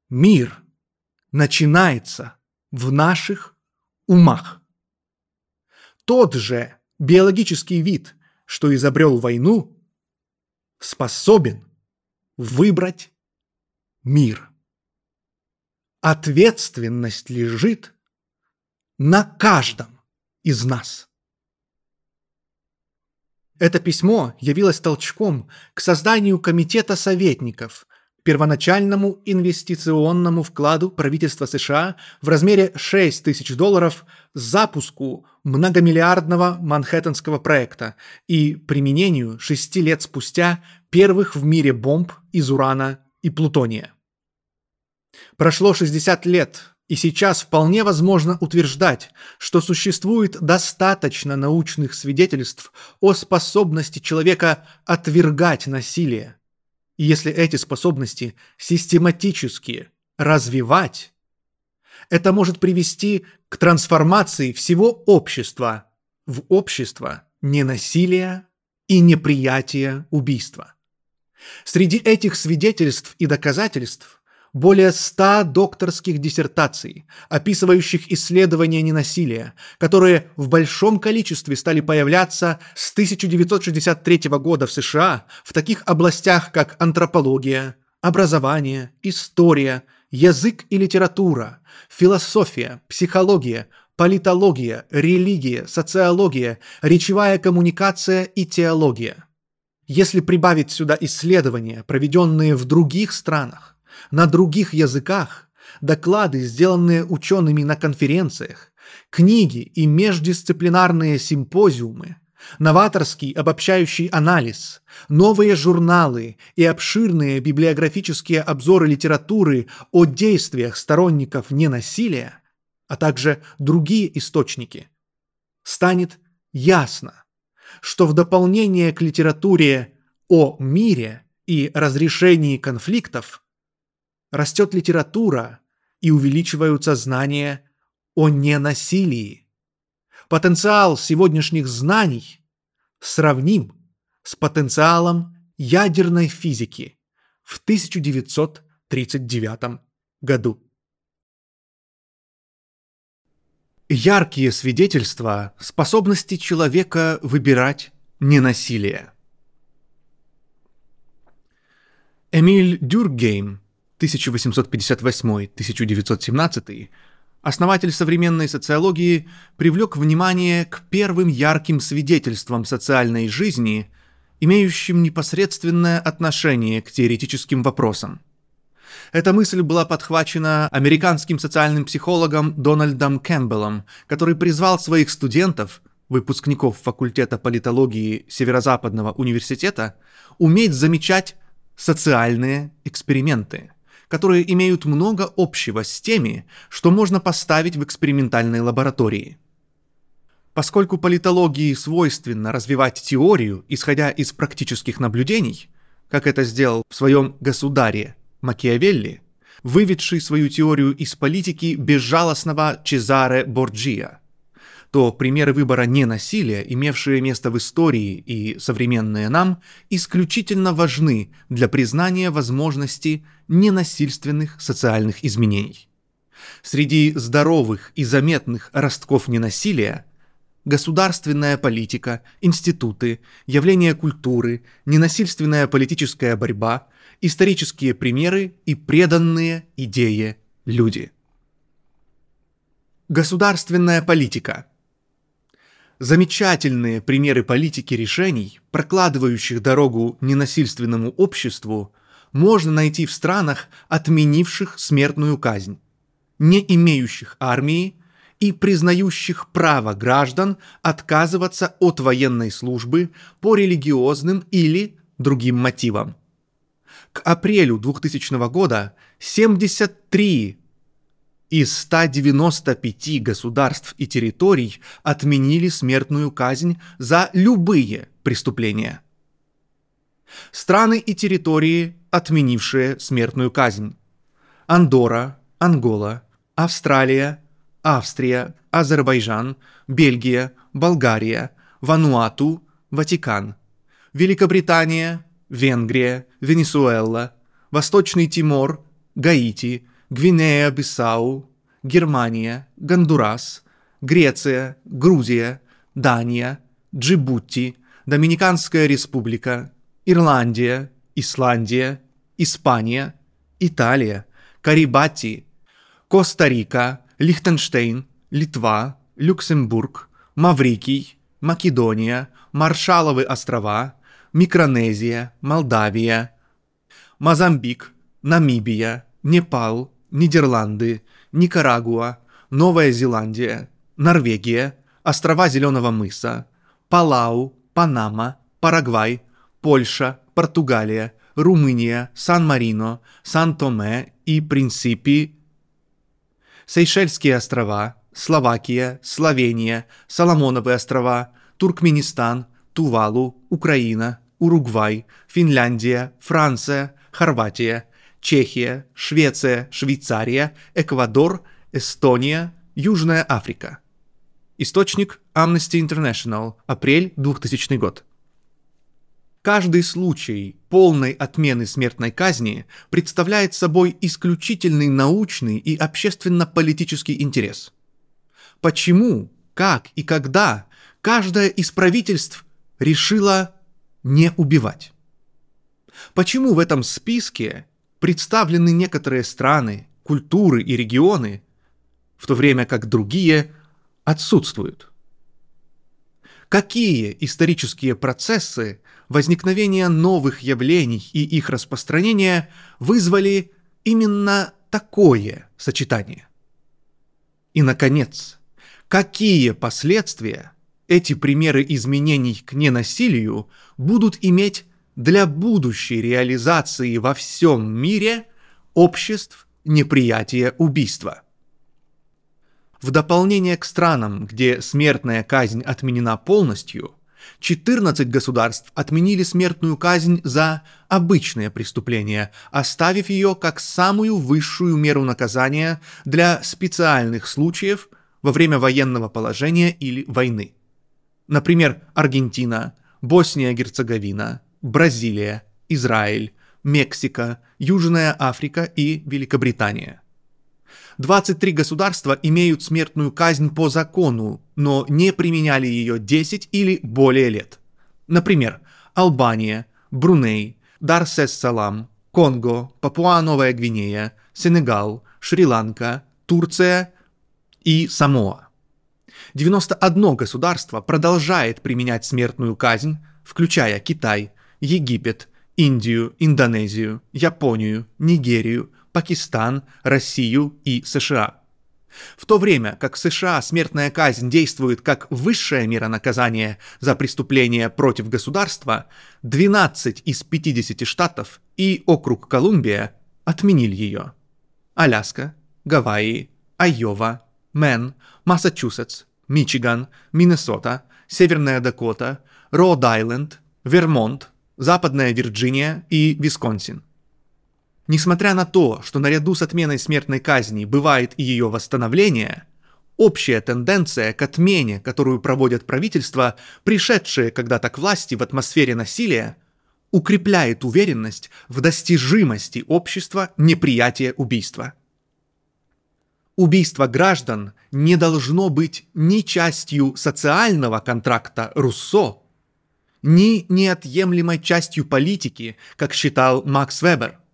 мир начинается в наших умах. Тот же биологический вид, что изобрел войну, способен выбрать мир. Ответственность лежит на каждом из нас. Это письмо явилось толчком к созданию комитета советников, первоначальному инвестиционному вкладу правительства США в размере 6 тысяч долларов запуску многомиллиардного Манхэттенского проекта и применению шести лет спустя первых в мире бомб из урана и плутония. Прошло 60 лет и сейчас вполне возможно утверждать, что существует достаточно научных свидетельств о способности человека отвергать насилие. Если эти способности систематически развивать, это может привести к трансформации всего общества в общество ненасилия и неприятия убийства. Среди этих свидетельств и доказательств более ста докторских диссертаций, описывающих исследования ненасилия, которые в большом количестве стали появляться с 1963 года в США в таких областях, как антропология, образование, история, язык и литература, философия, психология, политология, религия, социология, речевая коммуникация и теология. Если прибавить сюда исследования, проведенные в других странах, на других языках, доклады, сделанные учеными на конференциях, книги и междисциплинарные симпозиумы, новаторский обобщающий анализ, новые журналы и обширные библиографические обзоры литературы о действиях сторонников ненасилия, а также другие источники, станет ясно, что в дополнение к литературе о мире и разрешении конфликтов растет литература и увеличиваются знания о ненасилии. Потенциал сегодняшних знаний сравним с потенциалом ядерной физики в 1939 году. Яркие свидетельства способности человека выбирать ненасилие. Эмиль Дюргейм 1858-1917, основатель современной социологии привлек внимание к первым ярким свидетельствам социальной жизни, имеющим непосредственное отношение к теоретическим вопросам. Эта мысль была подхвачена американским социальным психологом Дональдом Кэмпбеллом, который призвал своих студентов, выпускников факультета политологии Северо-Западного университета, уметь замечать социальные эксперименты – которые имеют много общего с теми, что можно поставить в экспериментальной лаборатории. Поскольку политологии свойственно развивать теорию, исходя из практических наблюдений, как это сделал в своем «Государе» Макиавелли, выведший свою теорию из политики безжалостного Чезаре Борджиа, то примеры выбора ненасилия, имевшие место в истории и современные нам, исключительно важны для признания возможности ненасильственных социальных изменений. Среди здоровых и заметных ростков ненасилия государственная политика, институты, явления культуры, ненасильственная политическая борьба, исторические примеры и преданные идеи люди. Государственная политика. Замечательные примеры политики решений, прокладывающих дорогу ненасильственному обществу, можно найти в странах, отменивших смертную казнь, не имеющих армии и признающих право граждан отказываться от военной службы по религиозным или другим мотивам. К апрелю 2000 года 73 из 195 государств и территорий отменили смертную казнь за любые преступления. Страны и территории, отменившие смертную казнь. Андора, Ангола, Австралия, Австрия, Азербайджан, Бельгия, Болгария, Вануату, Ватикан, Великобритания, Венгрия, Венесуэла, Восточный Тимор, Гаити, Гвинея-Бисау, Германия, Гондурас, Греция, Грузия, Дания, Джибути, Доминиканская республика, Ирландия, Исландия, Испания, Италия, Карибати, Коста-Рика, Лихтенштейн, Литва, Люксембург, Маврикий, Македония, Маршаловы острова, Микронезия, Молдавия, Мозамбик, Намибия, Непал, Нидерланды, Никарагуа, Новая Зеландия, Норвегия, острова Зеленого мыса, Палау, Панама, Парагвай, Польша, Португалия, Румыния, Сан-Марино, Сан-Томе и Принципи Сейшельские острова, Словакия, Словения, Соломоновы острова, Туркменистан, Тувалу, Украина, Уругвай, Финляндия, Франция, Хорватия, Чехия, Швеция, Швейцария, Эквадор, Эстония, Южная Африка. Источник Amnesty International, апрель 2000 год. Каждый случай полной отмены смертной казни представляет собой исключительный научный и общественно-политический интерес. Почему, как и когда каждое из правительств решило не убивать? Почему в этом списке представлены некоторые страны, культуры и регионы, в то время как другие отсутствуют? Какие исторические процессы возникновение новых явлений и их распространение вызвали именно такое сочетание. И, наконец, какие последствия эти примеры изменений к ненасилию будут иметь для будущей реализации во всем мире обществ неприятия убийства. В дополнение к странам, где смертная казнь отменена полностью – 14 государств отменили смертную казнь за обычные преступления, оставив ее как самую высшую меру наказания для специальных случаев во время военного положения или войны. Например, Аргентина, Босния-Герцеговина, Бразилия, Израиль, Мексика, Южная Африка и Великобритания – 23 государства имеют смертную казнь по закону, но не применяли ее 10 или более лет. Например, Албания, Бруней, Дар-Сес-Салам, Конго, Папуа-Новая Гвинея, Сенегал, Шри-Ланка, Турция и Самоа. 91 государство продолжает применять смертную казнь, включая Китай, Египет, Индию, Индонезию, Японию, Нигерию, Пакистан, Россию и США. В то время как в США смертная казнь действует как высшая мера наказания за преступления против государства, 12 из 50 штатов и округ Колумбия отменили ее. Аляска, Гавайи, Айова, Мэн, Массачусетс, Мичиган, Миннесота, Северная Дакота, Род-Айленд, Вермонт, Западная Вирджиния и Висконсин – Несмотря на то, что наряду с отменой смертной казни бывает и ее восстановление, общая тенденция к отмене, которую проводят правительства, пришедшие когда-то к власти в атмосфере насилия, укрепляет уверенность в достижимости общества неприятия убийства. Убийство граждан не должно быть ни частью социального контракта Руссо, ни неотъемлемой частью политики, как считал Макс Вебер –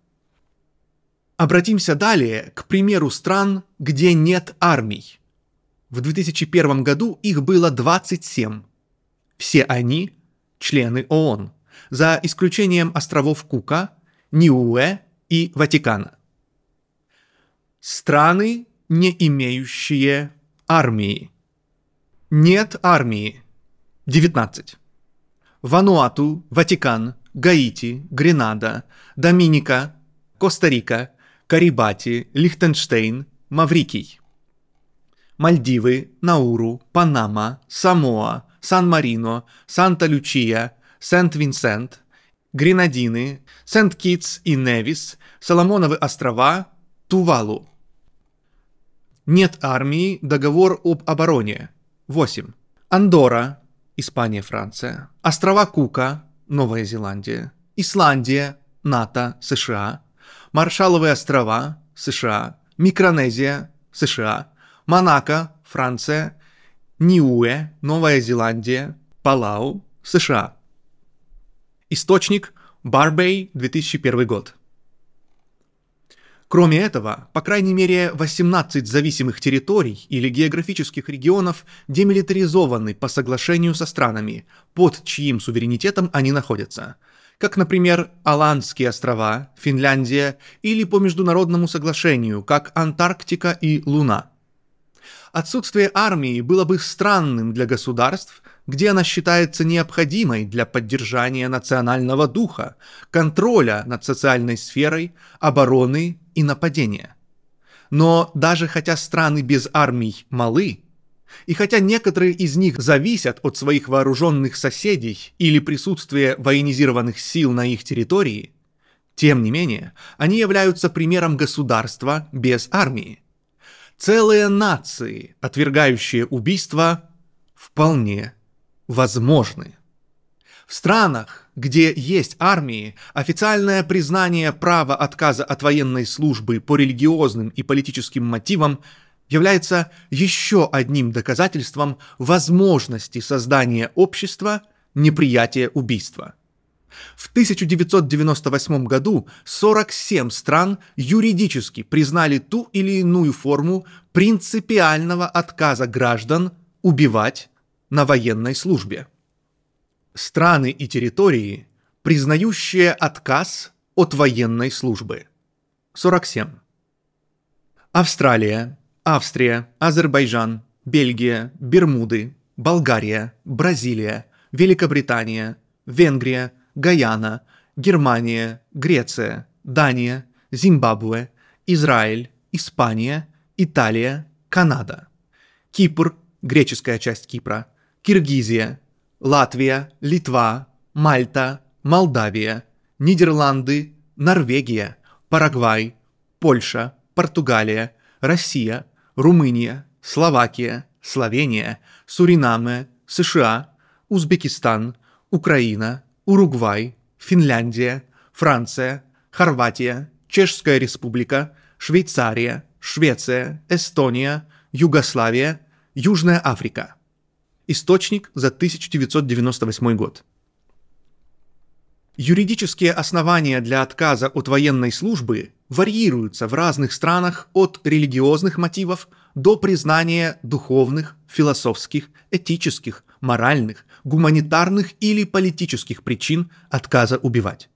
Обратимся далее к примеру стран, где нет армий. В 2001 году их было 27. Все они – члены ООН, за исключением островов Кука, Ниуэ и Ватикана. Страны, не имеющие армии. Нет армии. 19. Вануату, Ватикан, Гаити, Гренада, Доминика, Коста-Рика, Карибати, Лихтенштейн, Маврикий. Мальдивы, Науру, Панама, Самоа, Сан-Марино, Санта-Лючия, Сент-Винсент, Гренадины, Сент-Китс и Невис, Соломоновы острова, Тувалу. Нет армии, договор об обороне. 8. Андора, Испания, Франция. Острова Кука, Новая Зеландия. Исландия, НАТО, США. Маршалловые острова, США, Микронезия, США, Монако, Франция, Ниуэ, Новая Зеландия, Палау, США. Источник Барбей, 2001 год. Кроме этого, по крайней мере 18 зависимых территорий или географических регионов демилитаризованы по соглашению со странами, под чьим суверенитетом они находятся – как, например, Аландские острова, Финляндия или по международному соглашению, как Антарктика и Луна. Отсутствие армии было бы странным для государств, где она считается необходимой для поддержания национального духа, контроля над социальной сферой, обороны и нападения. Но даже хотя страны без армий малы, и хотя некоторые из них зависят от своих вооруженных соседей или присутствия военизированных сил на их территории, тем не менее, они являются примером государства без армии. Целые нации, отвергающие убийство, вполне возможны. В странах, где есть армии, официальное признание права отказа от военной службы по религиозным и политическим мотивам является еще одним доказательством возможности создания общества неприятия убийства. В 1998 году 47 стран юридически признали ту или иную форму принципиального отказа граждан убивать на военной службе. Страны и территории, признающие отказ от военной службы. 47. Австралия, Австрия, Азербайджан, Бельгия, Бермуды, Болгария, Бразилия, Великобритания, Венгрия, Гаяна, Германия, Греция, Дания, Зимбабве, Израиль, Испания, Италия, Канада, Кипр, греческая часть Кипра, Киргизия, Латвия, Литва, Мальта, Молдавия, Нидерланды, Норвегия, Парагвай, Польша, Португалия, Россия, Румыния, Словакия, Словения, Суринаме, США, Узбекистан, Украина, Уругвай, Финляндия, Франция, Хорватия, Чешская Республика, Швейцария, Швеция, Эстония, Югославия, Южная Африка. Источник за 1998 год. Юридические основания для отказа от военной службы варьируются в разных странах от религиозных мотивов до признания духовных, философских, этических, моральных, гуманитарных или политических причин отказа убивать.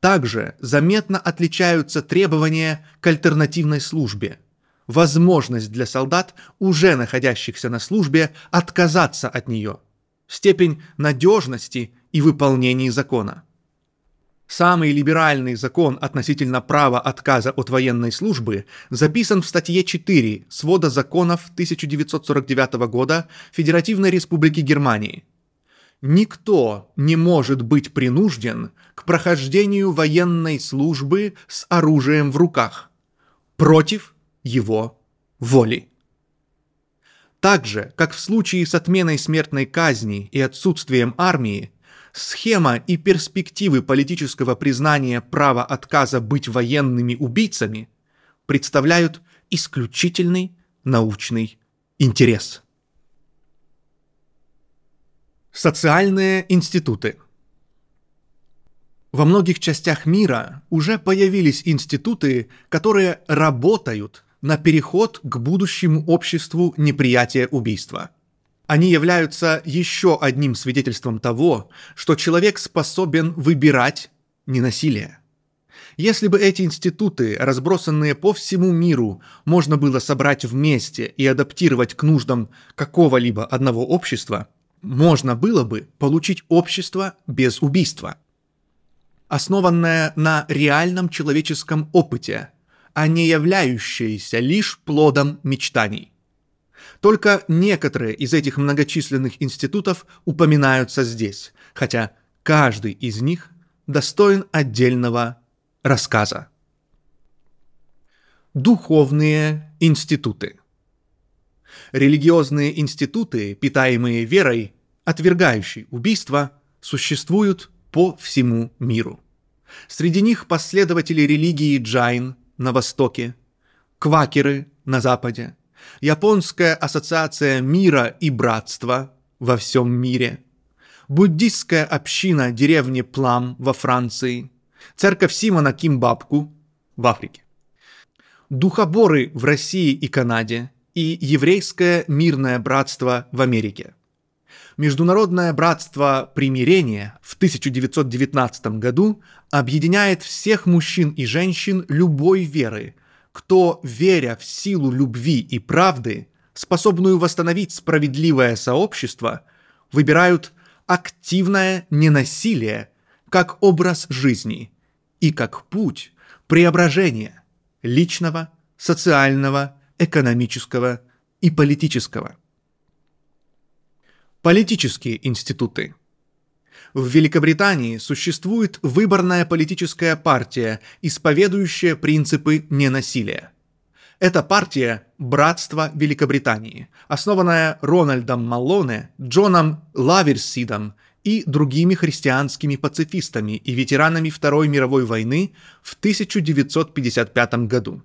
Также заметно отличаются требования к альтернативной службе, возможность для солдат, уже находящихся на службе, отказаться от нее, степень надежности и выполнения закона. Самый либеральный закон относительно права отказа от военной службы записан в статье 4 свода законов 1949 года Федеративной Республики Германии. Никто не может быть принужден к прохождению военной службы с оружием в руках против его воли. Так же, как в случае с отменой смертной казни и отсутствием армии, схема и перспективы политического признания права отказа быть военными убийцами представляют исключительный научный интерес. Социальные институты Во многих частях мира уже появились институты, которые работают на переход к будущему обществу неприятия убийства. Они являются еще одним свидетельством того, что человек способен выбирать ненасилие. Если бы эти институты, разбросанные по всему миру, можно было собрать вместе и адаптировать к нуждам какого-либо одного общества, можно было бы получить общество без убийства, основанное на реальном человеческом опыте, а не являющееся лишь плодом мечтаний. Только некоторые из этих многочисленных институтов упоминаются здесь, хотя каждый из них достоин отдельного рассказа. Духовные институты. Религиозные институты, питаемые верой, отвергающей убийство, существуют по всему миру. Среди них последователи религии Джайн на востоке, квакеры на западе, Японская ассоциация мира и братства во всем мире, буддистская община деревни Плам во Франции, церковь Симона Кимбангу в Африке, духоборы в России и Канаде и еврейское мирное братство в Америке. Международное братство примирения в 1919 году объединяет всех мужчин и женщин любой веры, кто, веря в силу любви и правды, способную восстановить справедливое сообщество, выбирают активное ненасилие как образ жизни и как путь преображения личного, социального, экономического и политического. Политические институты – в Великобритании существует выборная политическая партия, исповедующая принципы ненасилия. Эта партия – Братство Великобритании, основанная Рональдом Маллоне, Джоном Лаверсидом и другими христианскими пацифистами и ветеранами Второй мировой войны в 1955 году.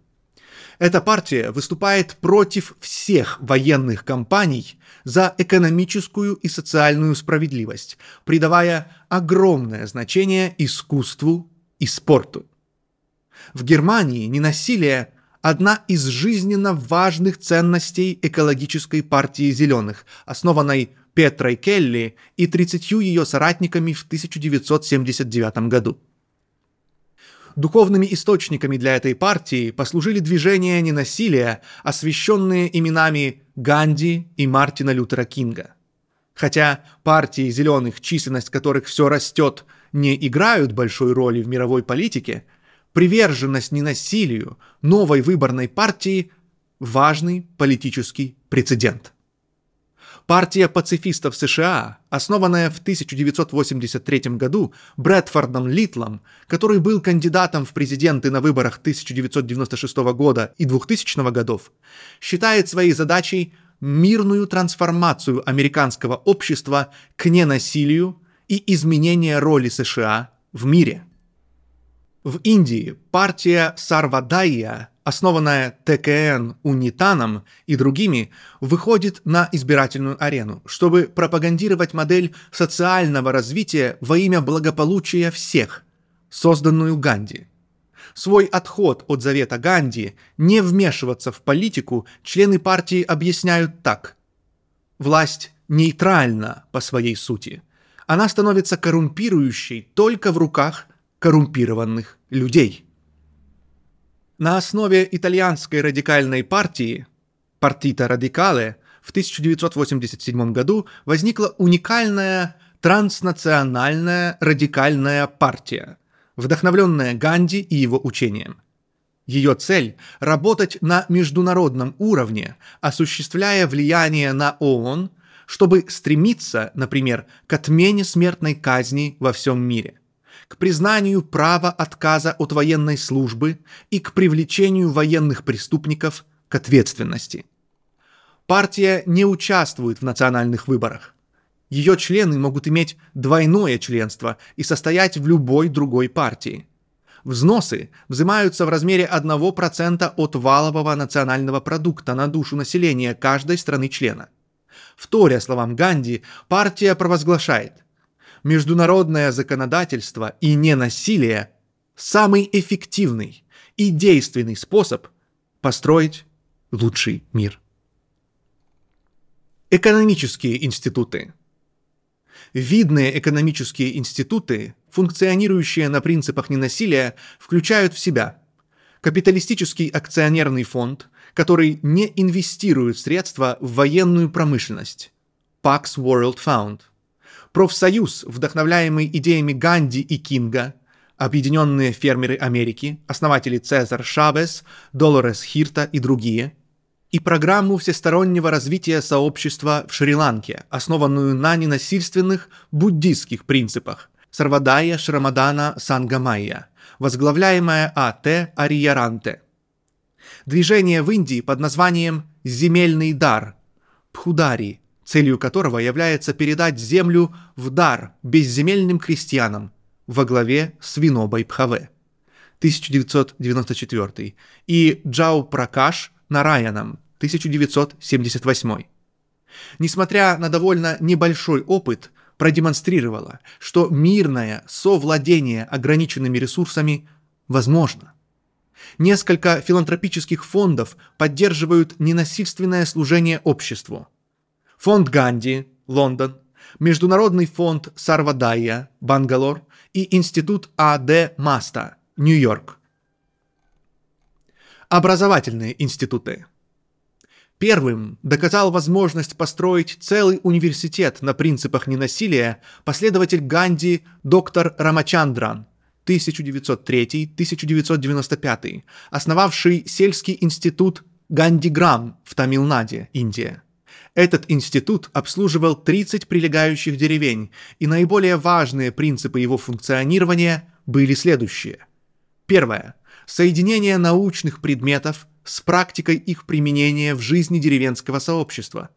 Эта партия выступает против всех военных кампаний за экономическую и социальную справедливость, придавая огромное значение искусству и спорту. В Германии ненасилие – одна из жизненно важных ценностей экологической партии зеленых, основанной Петрой Келли и 30 ее соратниками в 1979 году. Духовными источниками для этой партии послужили движения ненасилия, освященные именами Ганди и Мартина Лютера Кинга. Хотя партии зеленых, численность которых все растет, не играют большой роли в мировой политике, приверженность ненасилию новой выборной партии – важный политический прецедент – Партия пацифистов США, основанная в 1983 году Брэдфордом Литлом, который был кандидатом в президенты на выборах 1996 года и 2000 годов, считает своей задачей мирную трансформацию американского общества к ненасилию и изменение роли США в мире. В Индии партия Сарвадайя основанная ТКН Унитаном и другими, выходит на избирательную арену, чтобы пропагандировать модель социального развития во имя благополучия всех, созданную Ганди. Свой отход от завета Ганди не вмешиваться в политику члены партии объясняют так. Власть нейтральна по своей сути. Она становится коррумпирующей только в руках коррумпированных людей – на основе итальянской радикальной партии «Партита Радикале» в 1987 году возникла уникальная транснациональная радикальная партия, вдохновленная Ганди и его учением. Ее цель – работать на международном уровне, осуществляя влияние на ООН, чтобы стремиться, например, к отмене смертной казни во всем мире, к признанию права отказа от военной службы и к привлечению военных преступников к ответственности. Партия не участвует в национальных выборах. Ее члены могут иметь двойное членство и состоять в любой другой партии. Взносы взимаются в размере 1% от валового национального продукта на душу населения каждой страны-члена. Вторя словам Ганди, партия провозглашает «Международное законодательство и ненасилие – самый эффективный и действенный способ построить лучший мир». Экономические институты – Видные экономические институты, функционирующие на принципах ненасилия, включают в себя капиталистический акционерный фонд, который не инвестирует средства в военную промышленность, Pax World Fund, профсоюз, вдохновляемый идеями Ганди и Кинга, Объединенные фермеры Америки, основатели Цезар Шавес, Долорес Хирта и другие – и программу всестороннего развития сообщества в Шри-Ланке, основанную на ненасильственных буддистских принципах Сарвадая Шрамадана Сангамайя, возглавляемая А.Т. Арияранте. Движение в Индии под названием «Земельный дар» Пхудари, целью которого является передать землю в дар безземельным крестьянам во главе с Винобой Пхаве. 1994 и Джао Пракаш – Нараяном, 1978. Несмотря на довольно небольшой опыт, продемонстрировала, что мирное совладение ограниченными ресурсами возможно. Несколько филантропических фондов поддерживают ненасильственное служение обществу. Фонд Ганди, Лондон, Международный фонд Сарвадайя, Бангалор и Институт А.Д. Маста, Нью-Йорк. Образовательные институты. Первым доказал возможность построить целый университет на принципах ненасилия последователь Ганди доктор Рамачандран 1903-1995, основавший сельский институт Гандиграм в Тамилнаде, Индия. Этот институт обслуживал 30 прилегающих деревень, и наиболее важные принципы его функционирования были следующие. Первое соединение научных предметов с практикой их применения в жизни деревенского сообщества,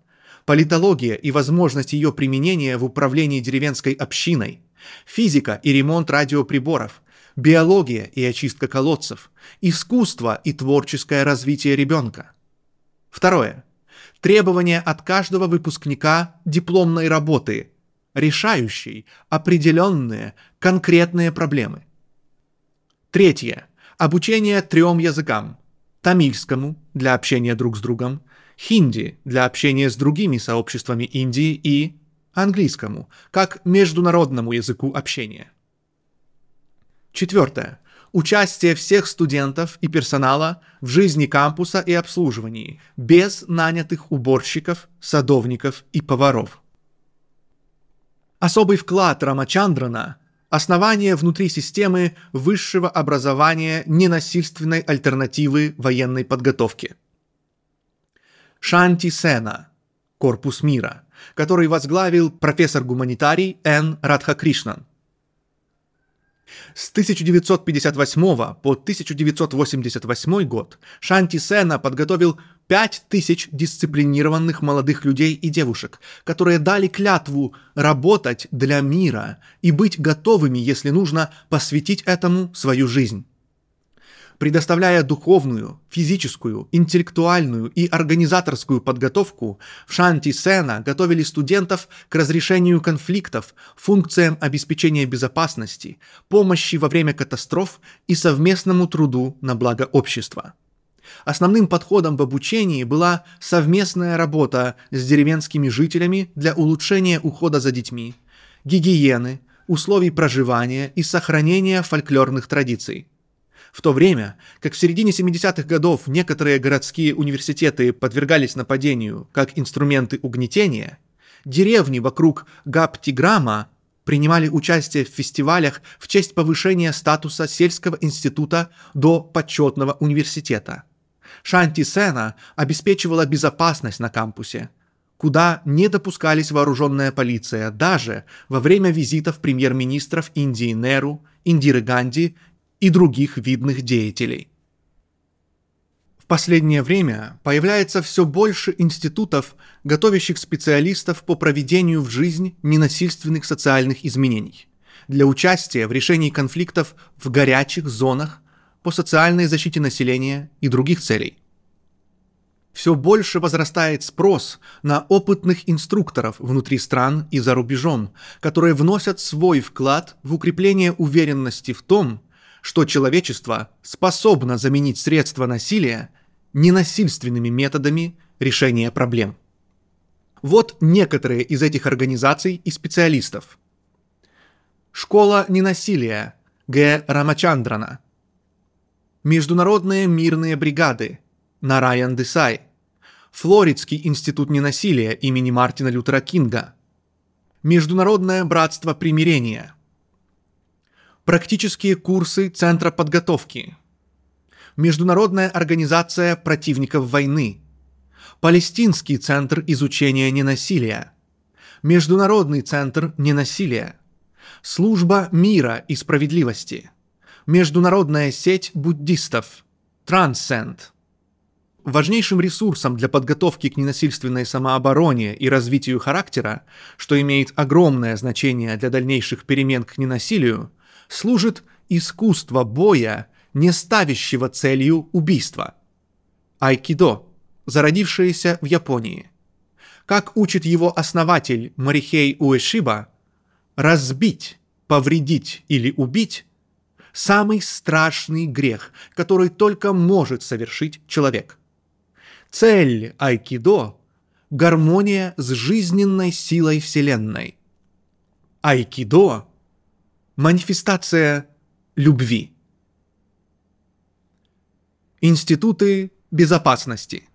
политология и возможность ее применения в управлении деревенской общиной, физика и ремонт радиоприборов, биология и очистка колодцев, искусство и творческое развитие ребенка. Второе. Требования от каждого выпускника дипломной работы, решающей определенные конкретные проблемы. Третье Обучение трем языкам. Тамильскому для общения друг с другом, хинди для общения с другими сообществами Индии и английскому как международному языку общения. Четвертое. Участие всех студентов и персонала в жизни кампуса и обслуживании, без нанятых уборщиков, садовников и поваров. Особый вклад Рамачандрана основание внутри системы высшего образования ненасильственной альтернативы военной подготовки. Шанти Сена, Корпус мира, который возглавил профессор-гуманитарий Н. Радхакришнан. С 1958 по 1988 год Шанти Сена подготовил пять тысяч дисциплинированных молодых людей и девушек, которые дали клятву работать для мира и быть готовыми, если нужно, посвятить этому свою жизнь. Предоставляя духовную, физическую, интеллектуальную и организаторскую подготовку, в Шанти Сена готовили студентов к разрешению конфликтов, функциям обеспечения безопасности, помощи во время катастроф и совместному труду на благо общества. Основным подходом в обучении была совместная работа с деревенскими жителями для улучшения ухода за детьми, гигиены, условий проживания и сохранения фольклорных традиций. В то время, как в середине 70-х годов некоторые городские университеты подвергались нападению как инструменты угнетения, деревни вокруг Гаптиграма принимали участие в фестивалях в честь повышения статуса сельского института до почетного университета – Шанти Сена обеспечивала безопасность на кампусе. куда не допускались вооруженная полиция даже во время визитов премьер-министров Индии Неру, Индиры Ганди и других видных деятелей. В последнее время появляется все больше институтов, готовящих специалистов по проведению в жизнь ненасильственных социальных изменений для участия в решении конфликтов в горячих зонах по социальной защите населения и других целей все больше возрастает спрос на опытных инструкторов внутри стран и за рубежом, которые вносят свой вклад в укрепление уверенности в том, что человечество способно заменить средства насилия ненасильственными методами решения проблем. Вот некоторые из этих организаций и специалистов. Школа ненасилия Г. Рамачандрана. Международные мирные бригады Нараян Десай, Флоридский институт ненасилия имени Мартина Лютера Кинга, Международное братство примирения, практические курсы Центра подготовки, Международная организация противников войны, Палестинский центр изучения ненасилия, Международный центр ненасилия, Служба мира и справедливости, Международная сеть буддистов, Трансцент, Важнейшим ресурсом для подготовки к ненасильственной самообороне и развитию характера, что имеет огромное значение для дальнейших перемен к ненасилию, служит искусство боя, не ставящего целью убийства. Айкидо, зародившееся в Японии. Как учит его основатель Марихей Уэшиба, разбить, повредить или убить – самый страшный грех, который только может совершить человек – Цель айкидо – гармония с жизненной силой Вселенной. Айкидо – манифестация любви. Институты безопасности –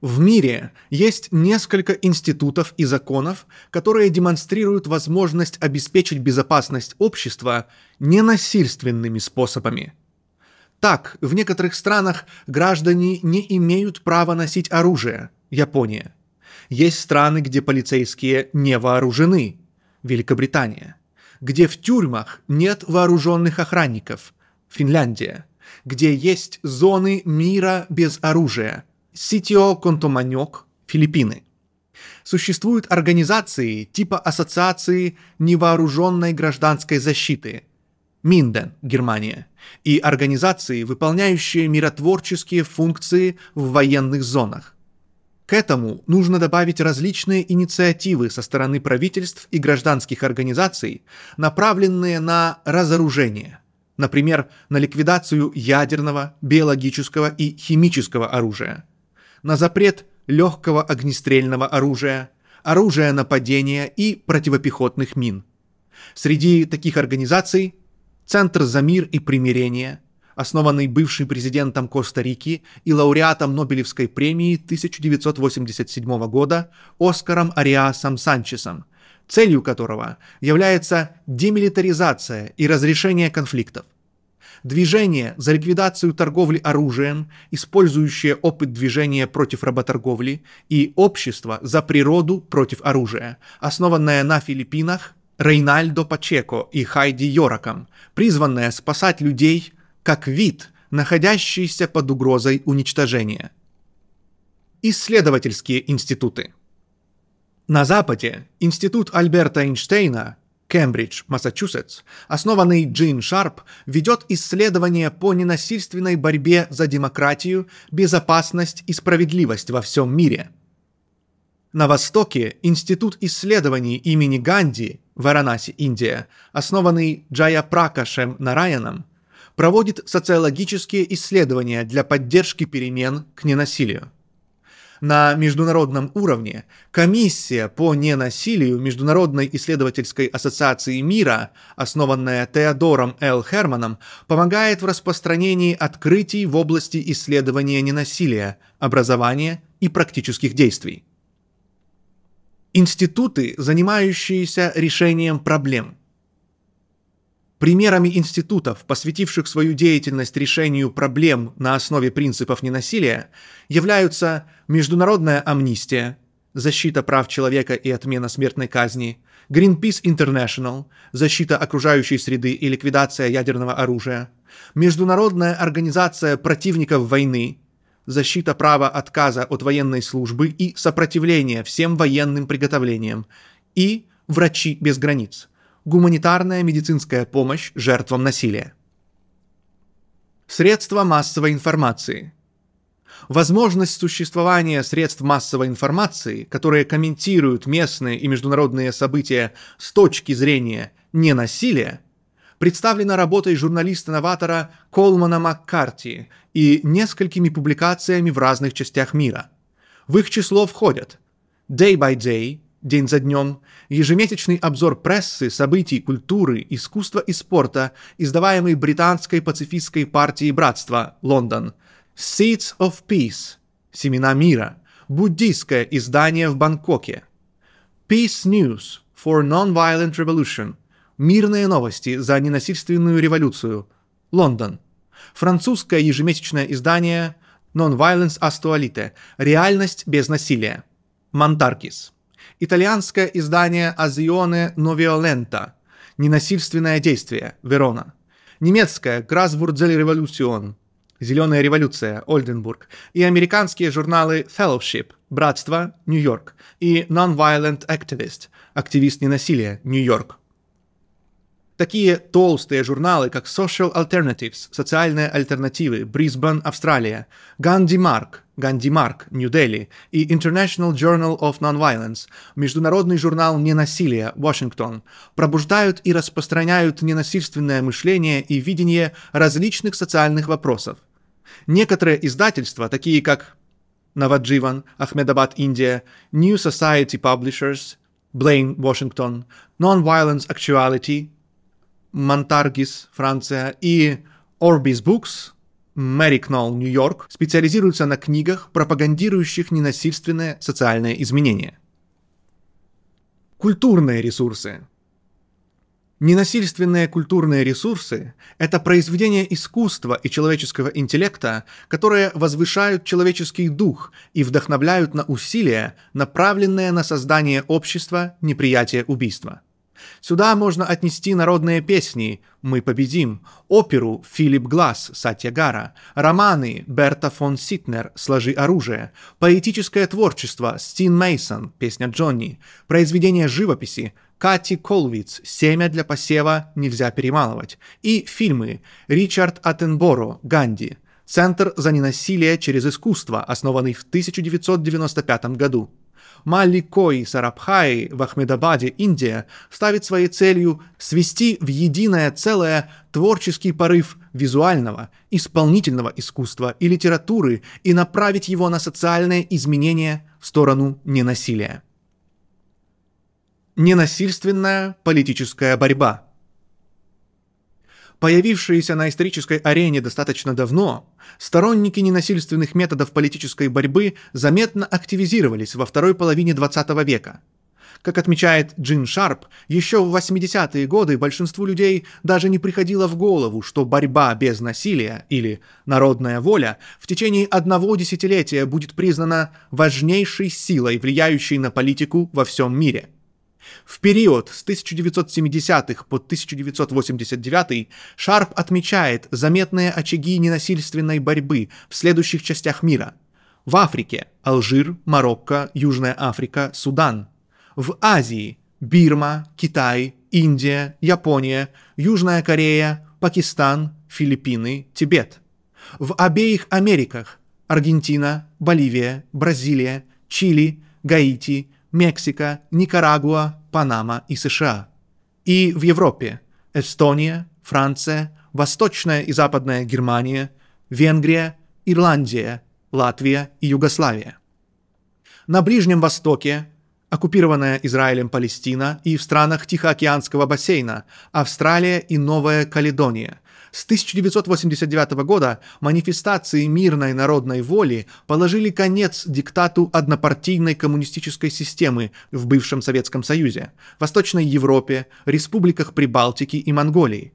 в мире есть несколько институтов и законов, которые демонстрируют возможность обеспечить безопасность общества ненасильственными способами – так, в некоторых странах граждане не имеют права носить оружие. Япония. Есть страны, где полицейские не вооружены. Великобритания. Где в тюрьмах нет вооруженных охранников. Финляндия. Где есть зоны мира без оружия. Ситио Контоманек, Филиппины. Существуют организации типа Ассоциации невооруженной гражданской защиты – Минден, Германия, и организации, выполняющие миротворческие функции в военных зонах. К этому нужно добавить различные инициативы со стороны правительств и гражданских организаций, направленные на разоружение, например, на ликвидацию ядерного, биологического и химического оружия, на запрет легкого огнестрельного оружия, оружия нападения и противопехотных мин. Среди таких организаций Центр за мир и примирение, основанный бывшим президентом Коста-Рики и лауреатом Нобелевской премии 1987 года Оскаром Ариасом Санчесом, целью которого является демилитаризация и разрешение конфликтов. Движение за ликвидацию торговли оружием, использующее опыт движения против работорговли, и общество за природу против оружия, основанное на Филиппинах, Рейнальдо Пачеко и Хайди Йораком, призванная спасать людей как вид, находящийся под угрозой уничтожения. Исследовательские институты. На Западе Институт Альберта Эйнштейна, Кембридж, Массачусетс, основанный Джин Шарп, ведет исследования по ненасильственной борьбе за демократию, безопасность и справедливость во всем мире – на востоке Институт исследований имени Ганди, Варанаси, Индия, основанный Джая Пракашем Нараяном, проводит социологические исследования для поддержки перемен к ненасилию. На международном уровне комиссия по ненасилию Международной исследовательской ассоциации мира, основанная Теодором Л. Херманом, помогает в распространении открытий в области исследования ненасилия, образования и практических действий. Институты, занимающиеся решением проблем. Примерами институтов, посвятивших свою деятельность решению проблем на основе принципов ненасилия, являются Международная амнистия, защита прав человека и отмена смертной казни, Greenpeace International, защита окружающей среды и ликвидация ядерного оружия, Международная организация противников войны, защита права отказа от военной службы и сопротивления всем военным приготовлениям, и Врачи без границ – гуманитарная медицинская помощь жертвам насилия. Средства массовой информации. Возможность существования средств массовой информации, которые комментируют местные и международные события с точки зрения ненасилия, представлена работой журналиста-новатора Колмана Маккарти и несколькими публикациями в разных частях мира. В их число входят Day by Day, день за днем, ежемесячный обзор прессы, событий, культуры, искусства и спорта, издаваемый британской пацифистской партией Братства, Лондон, Seeds of Peace, Семена мира, буддийское издание в Бангкоке, Peace News for Non-Violent Revolution, мирные новости за ненасильственную революцию, Лондон, французское ежемесячное издание Non-Violence Astualite, реальность без насилия, Монтаркис итальянское издание «Азионе Новиолента» «Ненасильственное действие» Верона, немецкое «Graswurzel Revolution» «Зеленая революция» Ольденбург. И американские журналы Fellowship «Братство» Нью-Йорк и Non-Violent Activist «Активист ненасилия» Нью-Йорк. Такие толстые журналы, как Social Alternatives, социальные альтернативы, Брисбен, Австралия, Ганди Марк, Ганди Марк, Нью-Дели и International Journal of Nonviolence, международный журнал ненасилия, Вашингтон, пробуждают и распространяют ненасильственное мышление и видение различных социальных вопросов. Некоторые издательства, такие как Навадживан, Ахмедабад, Индия, New Society Publishers, Blaine, Вашингтон, Nonviolence Actuality, Монтаргис, Франция, и Orbis Books, Мэри Кнолл, Нью-Йорк, специализируются на книгах, пропагандирующих ненасильственные социальные изменения. Культурные ресурсы. Ненасильственные культурные ресурсы – это произведения искусства и человеческого интеллекта, которые возвышают человеческий дух и вдохновляют на усилия, направленные на создание общества неприятия убийства – Сюда можно отнести народные песни «Мы победим», оперу «Филипп Глаз» Сатьягара, романы Берта фон Ситнер «Сложи оружие», поэтическое творчество Стин Мейсон «Песня Джонни», произведения живописи Кати Колвиц «Семя для посева нельзя перемалывать» и фильмы Ричард Аттенборо «Ганди», Центр за ненасилие через искусство, основанный в 1995 году. Маликой Сарабхай в Ахмедабаде, Индия, ставит своей целью свести в единое целое творческий порыв визуального, исполнительного искусства и литературы и направить его на социальные изменения в сторону ненасилия. Ненасильственная политическая борьба – Появившиеся на исторической арене достаточно давно, сторонники ненасильственных методов политической борьбы заметно активизировались во второй половине XX века. Как отмечает Джин Шарп, еще в 80-е годы большинству людей даже не приходило в голову, что борьба без насилия или народная воля в течение одного десятилетия будет признана важнейшей силой, влияющей на политику во всем мире – в период с 1970-х по 1989 Шарп отмечает заметные очаги ненасильственной борьбы в следующих частях мира. В Африке – Алжир, Марокко, Южная Африка, Судан. В Азии – Бирма, Китай, Индия, Япония, Южная Корея, Пакистан, Филиппины, Тибет. В обеих Америках – Аргентина, Боливия, Бразилия, Чили, Гаити, Мексика, Никарагуа, Панама и США. И в Европе – Эстония, Франция, Восточная и Западная Германия, Венгрия, Ирландия, Латвия и Югославия. На Ближнем Востоке – оккупированная Израилем Палестина и в странах Тихоокеанского бассейна, Австралия и Новая Каледония – с 1989 года манифестации мирной народной воли положили конец диктату однопартийной коммунистической системы в бывшем Советском Союзе, Восточной Европе, республиках Прибалтики и Монголии.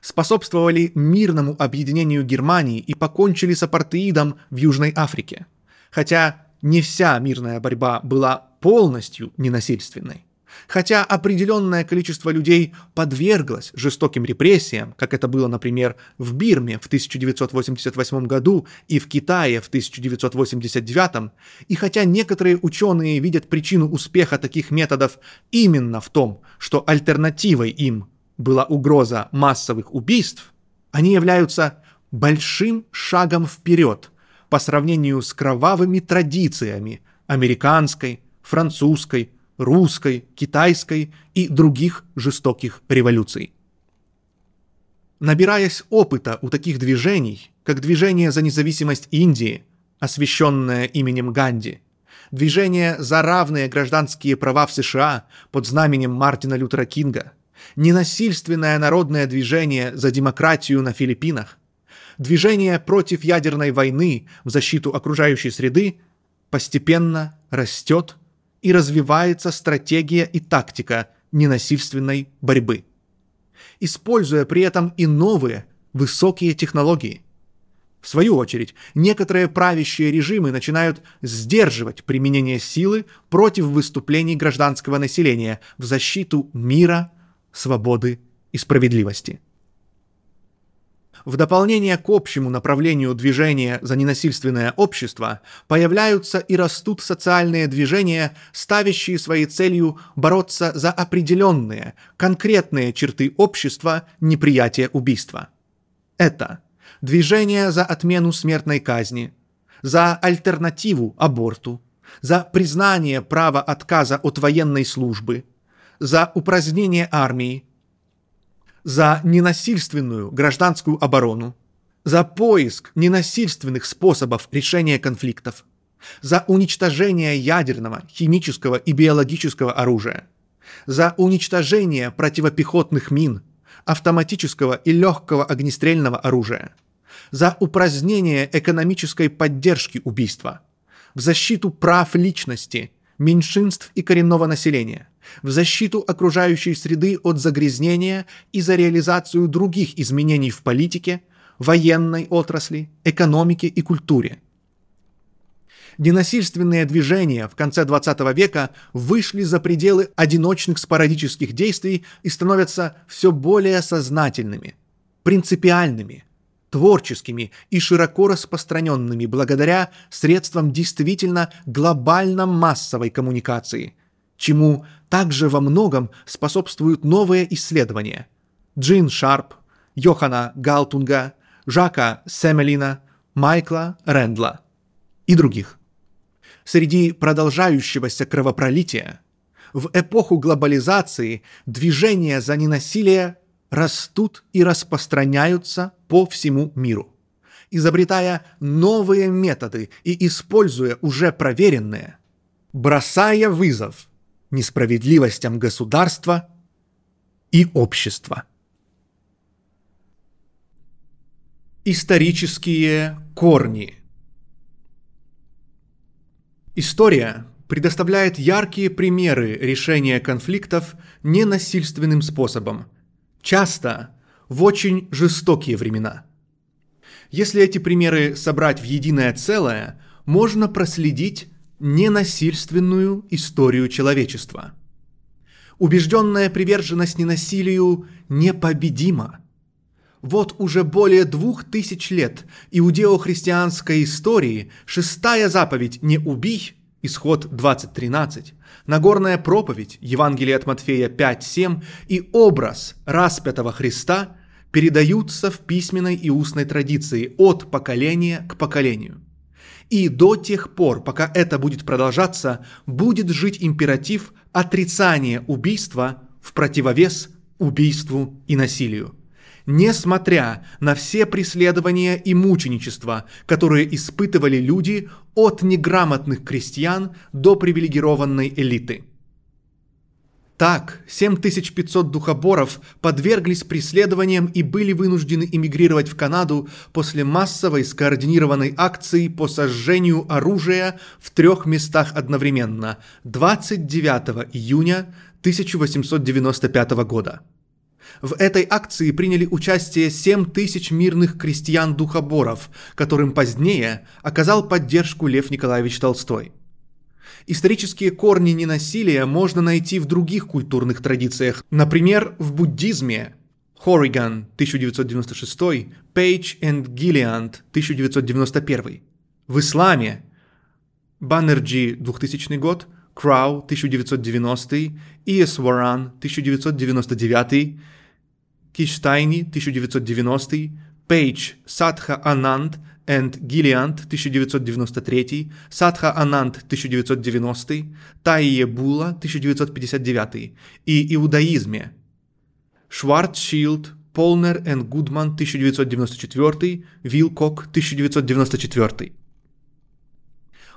способствовали мирному объединению Германии и покончили с апартеидом в Южной Африке. Хотя не вся мирная борьба была полностью ненасильственной. Хотя определенное количество людей подверглось жестоким репрессиям, как это было, например, в Бирме в 1988 году и в Китае в 1989, и хотя некоторые ученые видят причину успеха таких методов именно в том, что альтернативой им была угроза массовых убийств, они являются большим шагом вперед по сравнению с кровавыми традициями американской, французской, русской, китайской и других жестоких революций. Набираясь опыта у таких движений, как движение за независимость Индии, освященное именем Ганди, движение за равные гражданские права в США под знаменем Мартина Лютера Кинга, ненасильственное народное движение за демократию на Филиппинах, движение против ядерной войны в защиту окружающей среды постепенно растет и развивается стратегия и тактика ненасильственной борьбы, используя при этом и новые высокие технологии. В свою очередь, некоторые правящие режимы начинают сдерживать применение силы против выступлений гражданского населения в защиту мира, свободы и справедливости. В дополнение к общему направлению движения за ненасильственное общество появляются и растут социальные движения, ставящие своей целью бороться за определенные, конкретные черты общества неприятия убийства. Это движение за отмену смертной казни, за альтернативу аборту, за признание права отказа от военной службы, за упразднение армии, за ненасильственную гражданскую оборону, за поиск ненасильственных способов решения конфликтов, за уничтожение ядерного, химического и биологического оружия, за уничтожение противопехотных мин, автоматического и легкого огнестрельного оружия, за упразднение экономической поддержки убийства, в защиту прав личности, меньшинств и коренного населения, в защиту окружающей среды от загрязнения и за реализацию других изменений в политике, военной отрасли, экономике и культуре. Ненасильственные движения в конце XX века вышли за пределы одиночных спорадических действий и становятся все более сознательными, принципиальными, творческими и широко распространенными благодаря средствам действительно глобально массовой коммуникации, чему также во многом способствуют новые исследования. Джин Шарп, Йохана Галтунга, Жака Семелина, Майкла Рэндла и других. Среди продолжающегося кровопролития в эпоху глобализации движения за ненасилие растут и распространяются по всему миру, изобретая новые методы и используя уже проверенные, бросая вызов несправедливостям государства и общества. Исторические корни История предоставляет яркие примеры решения конфликтов ненасильственным способом, часто в очень жестокие времена. Если эти примеры собрать в единое целое, можно проследить ненасильственную историю человечества. Убежденная приверженность ненасилию непобедима. Вот уже более двух тысяч лет иудео-христианской истории шестая заповедь «Не убий» Исход 20.13, Нагорная проповедь, Евангелие от Матфея 5.7 и образ распятого Христа передаются в письменной и устной традиции от поколения к поколению – и до тех пор, пока это будет продолжаться, будет жить императив отрицания убийства в противовес убийству и насилию. Несмотря на все преследования и мученичества, которые испытывали люди от неграмотных крестьян до привилегированной элиты – так, 7500 духоборов подверглись преследованиям и были вынуждены эмигрировать в Канаду после массовой скоординированной акции по сожжению оружия в трех местах одновременно 29 июня 1895 года. В этой акции приняли участие 7 тысяч мирных крестьян-духоборов, которым позднее оказал поддержку Лев Николаевич Толстой. Исторические корни ненасилия можно найти в других культурных традициях, например, в буддизме. Хорриган 1996, Пейдж и Гиллианд 1991, в исламе Баннерджи 2000 год, Крау 1990, Иес Варан 1999, Киштайни 1990, Пейдж Садха Ананд and Гиллианд 1993, Садха Ананд 1990, Тайе Була 1959 и иудаизме Шварцшилд, Полнер и Гудман 1994, Вилкок 1994.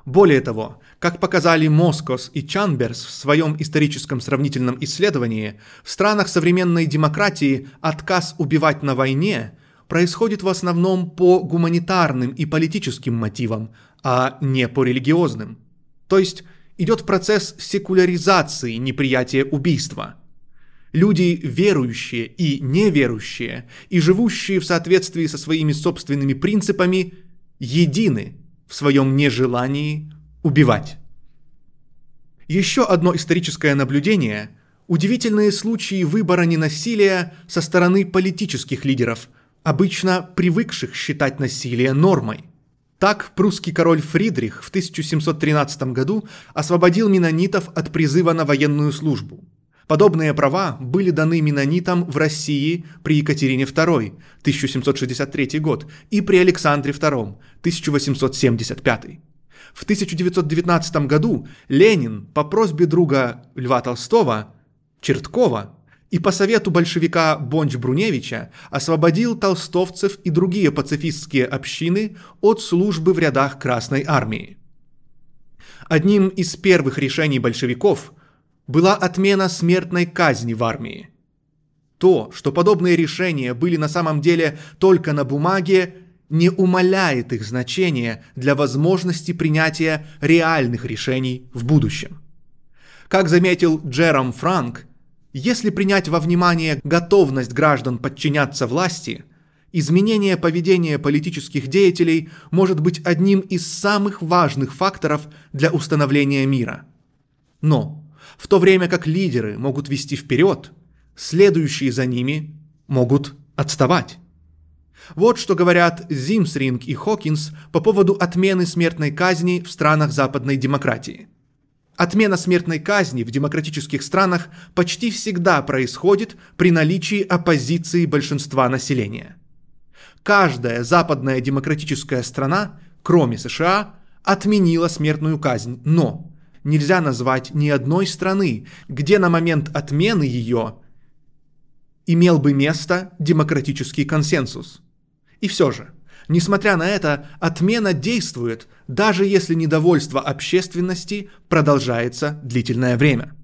Более того, как показали Москос и Чанберс в своем историческом сравнительном исследовании, в странах современной демократии отказ убивать на войне происходит в основном по гуманитарным и политическим мотивам, а не по религиозным. То есть идет процесс секуляризации неприятия убийства. Люди верующие и неверующие, и живущие в соответствии со своими собственными принципами, едины – в своем нежелании убивать. Еще одно историческое наблюдение – удивительные случаи выбора ненасилия со стороны политических лидеров, обычно привыкших считать насилие нормой. Так прусский король Фридрих в 1713 году освободил менонитов от призыва на военную службу – Подобные права были даны менонитам в России при Екатерине II, 1763 год, и при Александре II, 1875. В 1919 году Ленин по просьбе друга Льва Толстого, Черткова, и по совету большевика Бонч-Бруневича освободил толстовцев и другие пацифистские общины от службы в рядах Красной Армии. Одним из первых решений большевиков – была отмена смертной казни в армии. То, что подобные решения были на самом деле только на бумаге, не умаляет их значения для возможности принятия реальных решений в будущем. Как заметил Джером Франк, если принять во внимание готовность граждан подчиняться власти, изменение поведения политических деятелей может быть одним из самых важных факторов для установления мира. Но в то время как лидеры могут вести вперед, следующие за ними могут отставать. Вот что говорят Зимсринг и Хокинс по поводу отмены смертной казни в странах западной демократии. Отмена смертной казни в демократических странах почти всегда происходит при наличии оппозиции большинства населения. Каждая западная демократическая страна, кроме США, отменила смертную казнь, но нельзя назвать ни одной страны, где на момент отмены ее имел бы место демократический консенсус. И все же, несмотря на это, отмена действует, даже если недовольство общественности продолжается длительное время.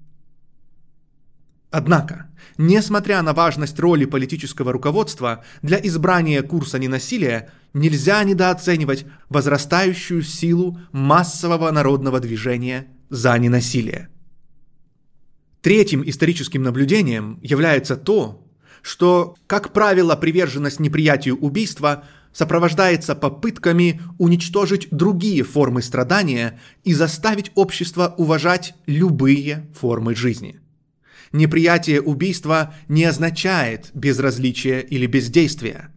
Однако, несмотря на важность роли политического руководства для избрания курса ненасилия, нельзя недооценивать возрастающую силу массового народного движения за ненасилие. Третьим историческим наблюдением является то, что, как правило, приверженность неприятию убийства сопровождается попытками уничтожить другие формы страдания и заставить общество уважать любые формы жизни. Неприятие убийства не означает безразличие или бездействие.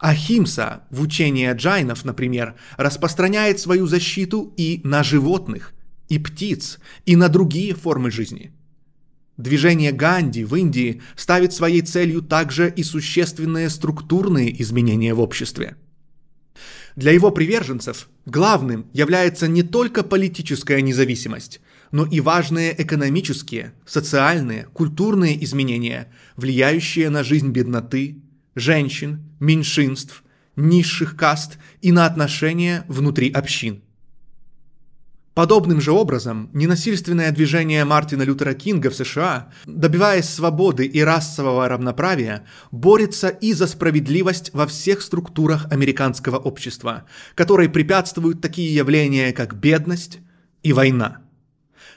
Ахимса в учении джайнов, например, распространяет свою защиту и на животных, и птиц, и на другие формы жизни. Движение Ганди в Индии ставит своей целью также и существенные структурные изменения в обществе. Для его приверженцев главным является не только политическая независимость, но и важные экономические, социальные, культурные изменения, влияющие на жизнь бедноты, женщин, меньшинств, низших каст и на отношения внутри общин. Подобным же образом, ненасильственное движение Мартина Лютера Кинга в США, добиваясь свободы и расового равноправия, борется и за справедливость во всех структурах американского общества, которой препятствуют такие явления, как бедность и война.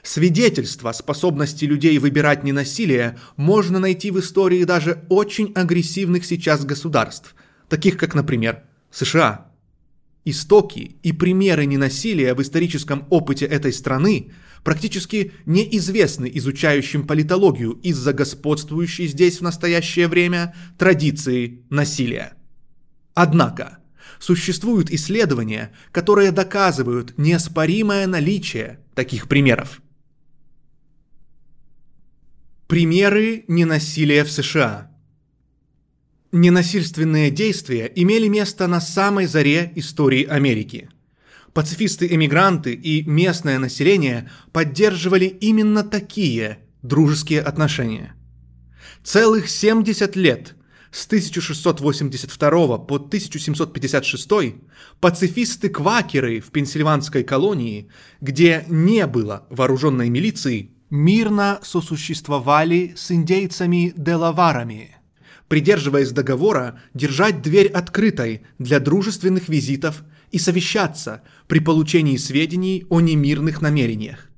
Свидетельство способности людей выбирать ненасилие можно найти в истории даже очень агрессивных сейчас государств, таких как, например, США. Истоки и примеры ненасилия в историческом опыте этой страны практически неизвестны изучающим политологию из-за господствующей здесь в настоящее время традиции насилия. Однако, существуют исследования, которые доказывают неоспоримое наличие таких примеров. Примеры ненасилия в США. Ненасильственные действия имели место на самой заре истории Америки. Пацифисты-эмигранты и местное население поддерживали именно такие дружеские отношения. Целых 70 лет с 1682 по 1756 пацифисты-квакеры в Пенсильванской колонии, где не было вооруженной милиции, мирно сосуществовали с индейцами-делаварами, придерживаясь договора держать дверь открытой для дружественных визитов и совещаться при получении сведений о немирных намерениях.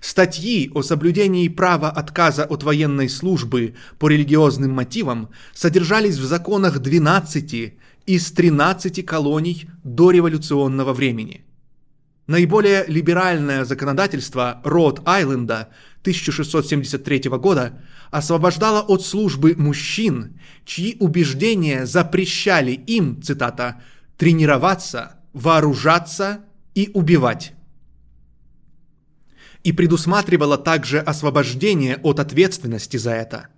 Статьи о соблюдении права отказа от военной службы по религиозным мотивам содержались в законах 12 из 13 колоний до революционного времени – Наиболее либеральное законодательство Род-Айленда 1673 года освобождало от службы мужчин, чьи убеждения запрещали им, цитата, «тренироваться, вооружаться и убивать» и предусматривало также освобождение от ответственности за это.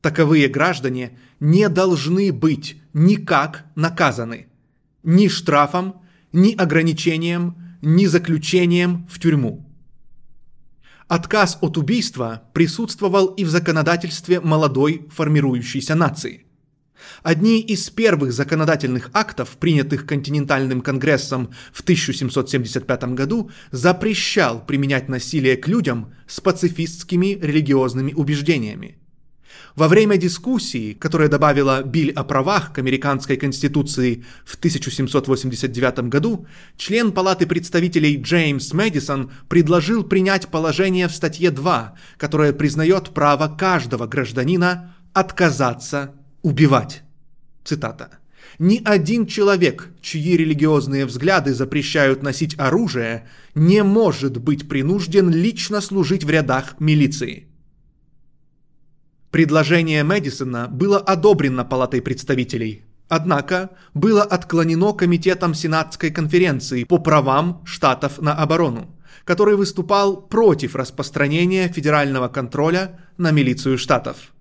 Таковые граждане не должны быть никак наказаны ни штрафом, ни ограничением, ни заключением в тюрьму. Отказ от убийства присутствовал и в законодательстве молодой формирующейся нации. Одни из первых законодательных актов, принятых Континентальным конгрессом в 1775 году, запрещал применять насилие к людям с пацифистскими религиозными убеждениями – во время дискуссии, которая добавила Биль о правах к американской конституции в 1789 году, член Палаты представителей Джеймс Мэдисон предложил принять положение в статье 2, которое признает право каждого гражданина отказаться убивать. Цитата. Ни один человек, чьи религиозные взгляды запрещают носить оружие, не может быть принужден лично служить в рядах милиции. Предложение Мэдисона было одобрено Палатой представителей, однако было отклонено Комитетом Сенатской конференции по правам штатов на оборону, который выступал против распространения федерального контроля на милицию штатов.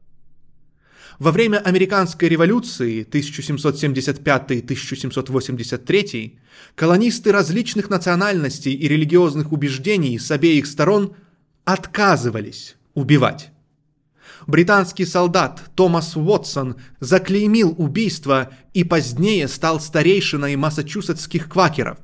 Во время Американской революции 1775-1783 колонисты различных национальностей и религиозных убеждений с обеих сторон отказывались убивать британский солдат Томас Уотсон заклеймил убийство и позднее стал старейшиной массачусетских квакеров.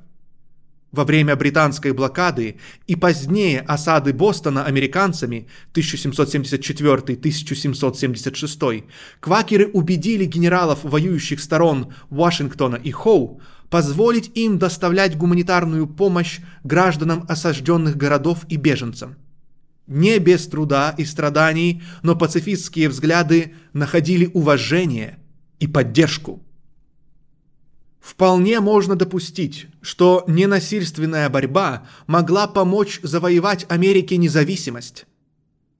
Во время британской блокады и позднее осады Бостона американцами 1774-1776 квакеры убедили генералов воюющих сторон Вашингтона и Хоу позволить им доставлять гуманитарную помощь гражданам осажденных городов и беженцам – не без труда и страданий, но пацифистские взгляды находили уважение и поддержку. Вполне можно допустить, что ненасильственная борьба могла помочь завоевать Америке независимость.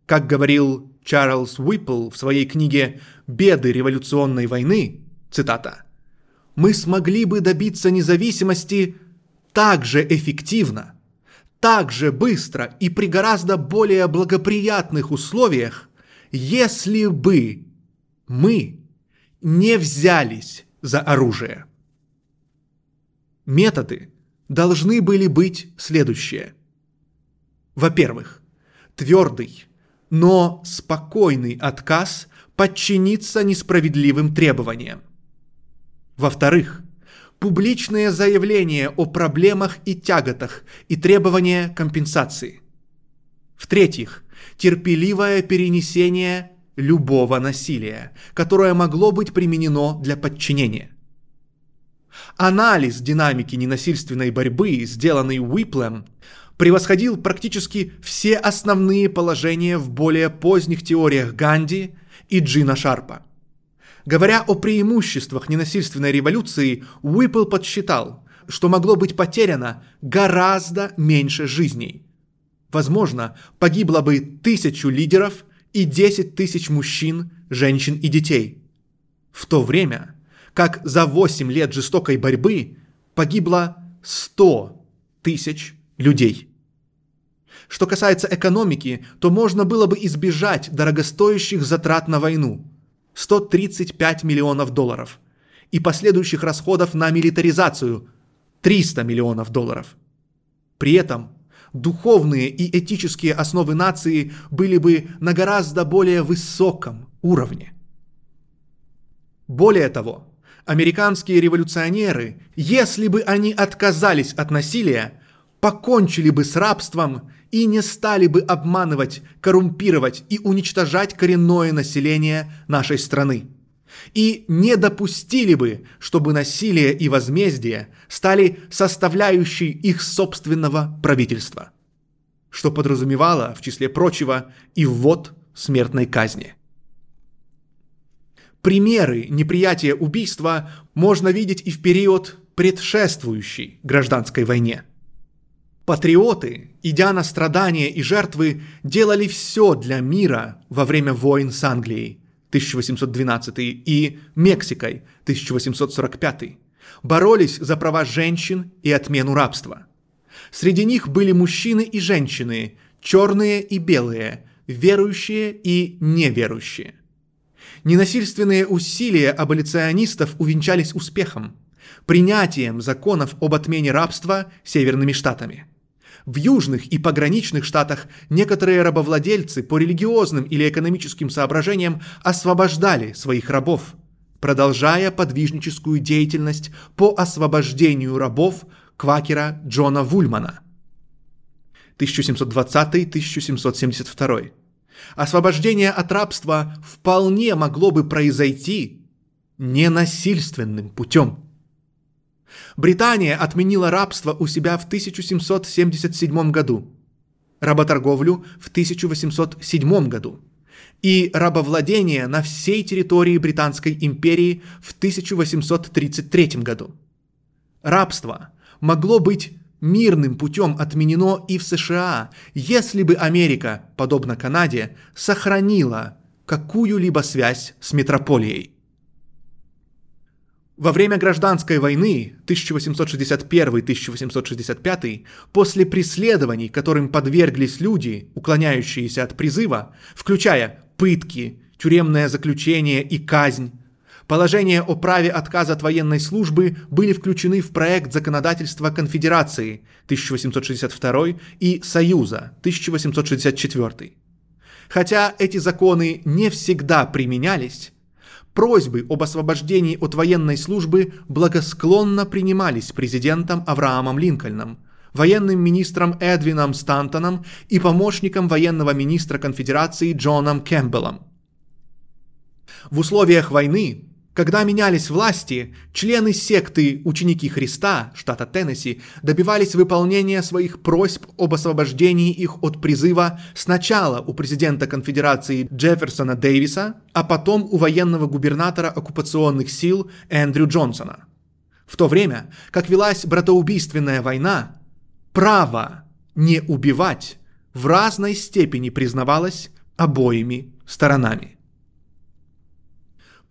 Как говорил Чарльз Уиппл в своей книге «Беды революционной войны», цитата, «мы смогли бы добиться независимости так же эффективно, так же быстро и при гораздо более благоприятных условиях, если бы мы не взялись за оружие. Методы должны были быть следующие. Во-первых, твердый, но спокойный отказ подчиниться несправедливым требованиям. Во-вторых, публичные заявления о проблемах и тяготах и требования компенсации. В-третьих, терпеливое перенесение любого насилия, которое могло быть применено для подчинения. Анализ динамики ненасильственной борьбы, сделанный Уиплем, превосходил практически все основные положения в более поздних теориях Ганди и Джина Шарпа. Говоря о преимуществах ненасильственной революции, Уиппл подсчитал, что могло быть потеряно гораздо меньше жизней. Возможно, погибло бы тысячу лидеров и 10 тысяч мужчин, женщин и детей. В то время, как за 8 лет жестокой борьбы погибло 100 тысяч людей. Что касается экономики, то можно было бы избежать дорогостоящих затрат на войну – 135 миллионов долларов и последующих расходов на милитаризацию – 300 миллионов долларов. При этом духовные и этические основы нации были бы на гораздо более высоком уровне. Более того, американские революционеры, если бы они отказались от насилия, покончили бы с рабством и не стали бы обманывать, коррумпировать и уничтожать коренное население нашей страны. И не допустили бы, чтобы насилие и возмездие стали составляющей их собственного правительства, что подразумевало, в числе прочего, и ввод смертной казни. Примеры неприятия убийства можно видеть и в период предшествующий гражданской войне – Патриоты, идя на страдания и жертвы, делали все для мира во время войн с Англией 1812 и Мексикой 1845. Боролись за права женщин и отмену рабства. Среди них были мужчины и женщины, черные и белые, верующие и неверующие. Ненасильственные усилия аболиционистов увенчались успехом – принятием законов об отмене рабства северными штатами – в южных и пограничных штатах некоторые рабовладельцы по религиозным или экономическим соображениям освобождали своих рабов, продолжая подвижническую деятельность по освобождению рабов квакера Джона Вульмана 1720-1772. Освобождение от рабства вполне могло бы произойти ненасильственным путем – Британия отменила рабство у себя в 1777 году, работорговлю в 1807 году и рабовладение на всей территории Британской империи в 1833 году. Рабство могло быть мирным путем отменено и в США, если бы Америка, подобно Канаде, сохранила какую-либо связь с метрополией. Во время гражданской войны 1861-1865, после преследований, которым подверглись люди, уклоняющиеся от призыва, включая пытки, тюремное заключение и казнь, положения о праве отказа от военной службы были включены в проект законодательства Конфедерации 1862 и Союза 1864. Хотя эти законы не всегда применялись, Просьбы об освобождении от военной службы благосклонно принимались президентом Авраамом Линкольном, военным министром Эдвином Стантоном и помощником военного министра конфедерации Джоном Кэмпбеллом. В условиях войны когда менялись власти, члены секты «Ученики Христа» штата Теннесси добивались выполнения своих просьб об освобождении их от призыва сначала у президента конфедерации Джефферсона Дэвиса, а потом у военного губернатора оккупационных сил Эндрю Джонсона. В то время, как велась братоубийственная война, право не убивать в разной степени признавалось обоими сторонами.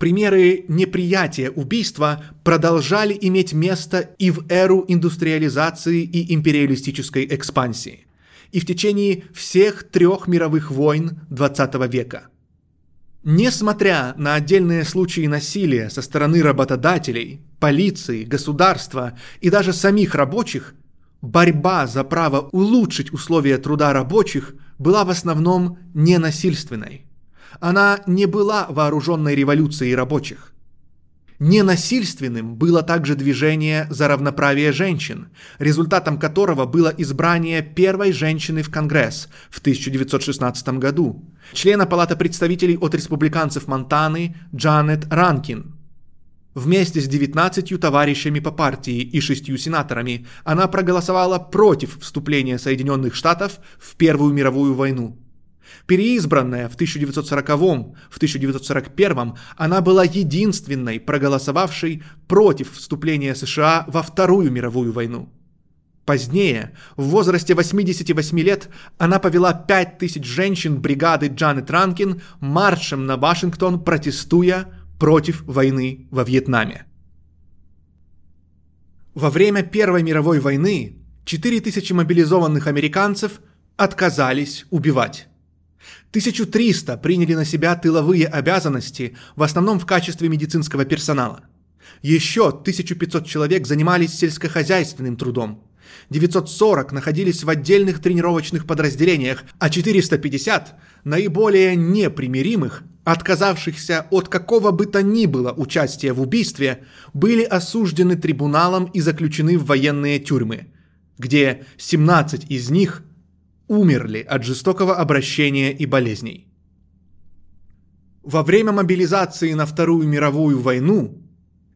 Примеры неприятия убийства продолжали иметь место и в эру индустриализации и империалистической экспансии, и в течение всех трех мировых войн XX века. Несмотря на отдельные случаи насилия со стороны работодателей, полиции, государства и даже самих рабочих, борьба за право улучшить условия труда рабочих была в основном ненасильственной – она не была вооруженной революцией рабочих. Ненасильственным было также движение за равноправие женщин, результатом которого было избрание первой женщины в Конгресс в 1916 году, члена Палаты представителей от республиканцев Монтаны Джанет Ранкин. Вместе с 19 товарищами по партии и шестью сенаторами она проголосовала против вступления Соединенных Штатов в Первую мировую войну. Переизбранная в 1940 в 1941 она была единственной проголосовавшей против вступления США во Вторую мировую войну. Позднее, в возрасте 88 лет, она повела 5000 женщин бригады Джанет Ранкин маршем на Вашингтон, протестуя против войны во Вьетнаме. Во время Первой мировой войны 4000 мобилизованных американцев отказались убивать. 1300 приняли на себя тыловые обязанности, в основном в качестве медицинского персонала. Еще 1500 человек занимались сельскохозяйственным трудом. 940 находились в отдельных тренировочных подразделениях, а 450 наиболее непримиримых отказавшихся от какого бы то ни было участия в убийстве, были осуждены трибуналом и заключены в военные тюрьмы, где 17 из них умерли от жестокого обращения и болезней. Во время мобилизации на Вторую мировую войну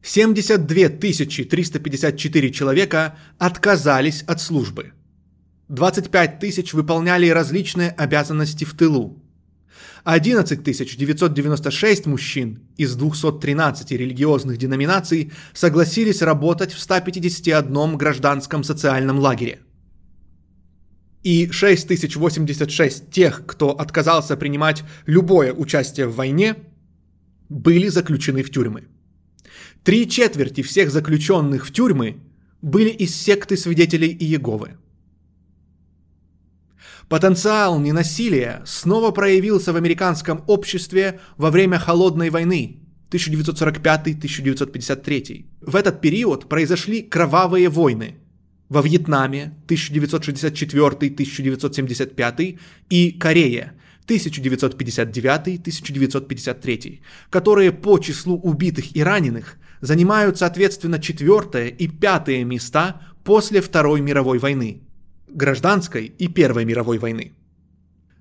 72 354 человека отказались от службы. 25 тысяч выполняли различные обязанности в тылу – 11 996 мужчин из 213 религиозных деноминаций согласились работать в 151 гражданском социальном лагере. И 6086 тех, кто отказался принимать любое участие в войне, были заключены в тюрьмы. Три четверти всех заключенных в тюрьмы были из секты свидетелей Иеговы – Потенциал ненасилия снова проявился в американском обществе во время Холодной войны 1945-1953. В этот период произошли кровавые войны во Вьетнаме 1964-1975 и Корее 1959-1953, которые по числу убитых и раненых занимают соответственно четвертое и пятое места после Второй мировой войны – гражданской и Первой мировой войны.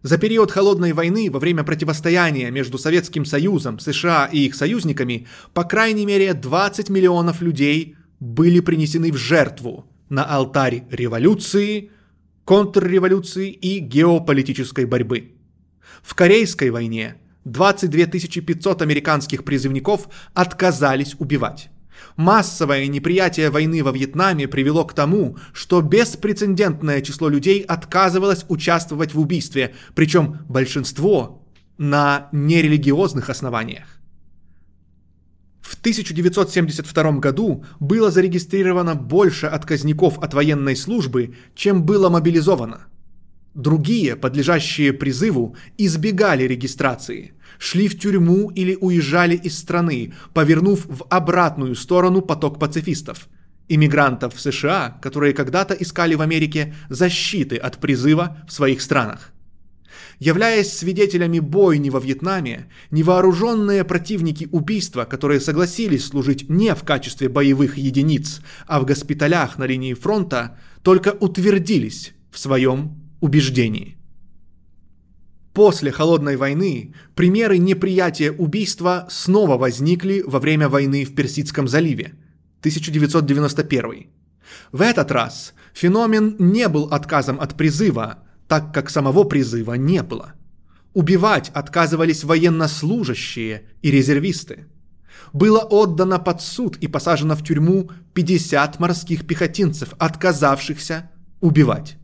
За период Холодной войны, во время противостояния между Советским Союзом, США и их союзниками, по крайней мере 20 миллионов людей были принесены в жертву на алтарь революции, контрреволюции и геополитической борьбы. В Корейской войне 22 500 американских призывников отказались убивать. Массовое неприятие войны во Вьетнаме привело к тому, что беспрецедентное число людей отказывалось участвовать в убийстве, причем большинство на нерелигиозных основаниях. В 1972 году было зарегистрировано больше отказников от военной службы, чем было мобилизовано. Другие, подлежащие призыву, избегали регистрации – шли в тюрьму или уезжали из страны, повернув в обратную сторону поток пацифистов. Иммигрантов в США, которые когда-то искали в Америке защиты от призыва в своих странах. Являясь свидетелями бойни во Вьетнаме, невооруженные противники убийства, которые согласились служить не в качестве боевых единиц, а в госпиталях на линии фронта, только утвердились в своем убеждении. После Холодной войны примеры неприятия убийства снова возникли во время войны в Персидском заливе 1991. В этот раз феномен не был отказом от призыва, так как самого призыва не было. Убивать отказывались военнослужащие и резервисты. Было отдано под суд и посажено в тюрьму 50 морских пехотинцев, отказавшихся убивать.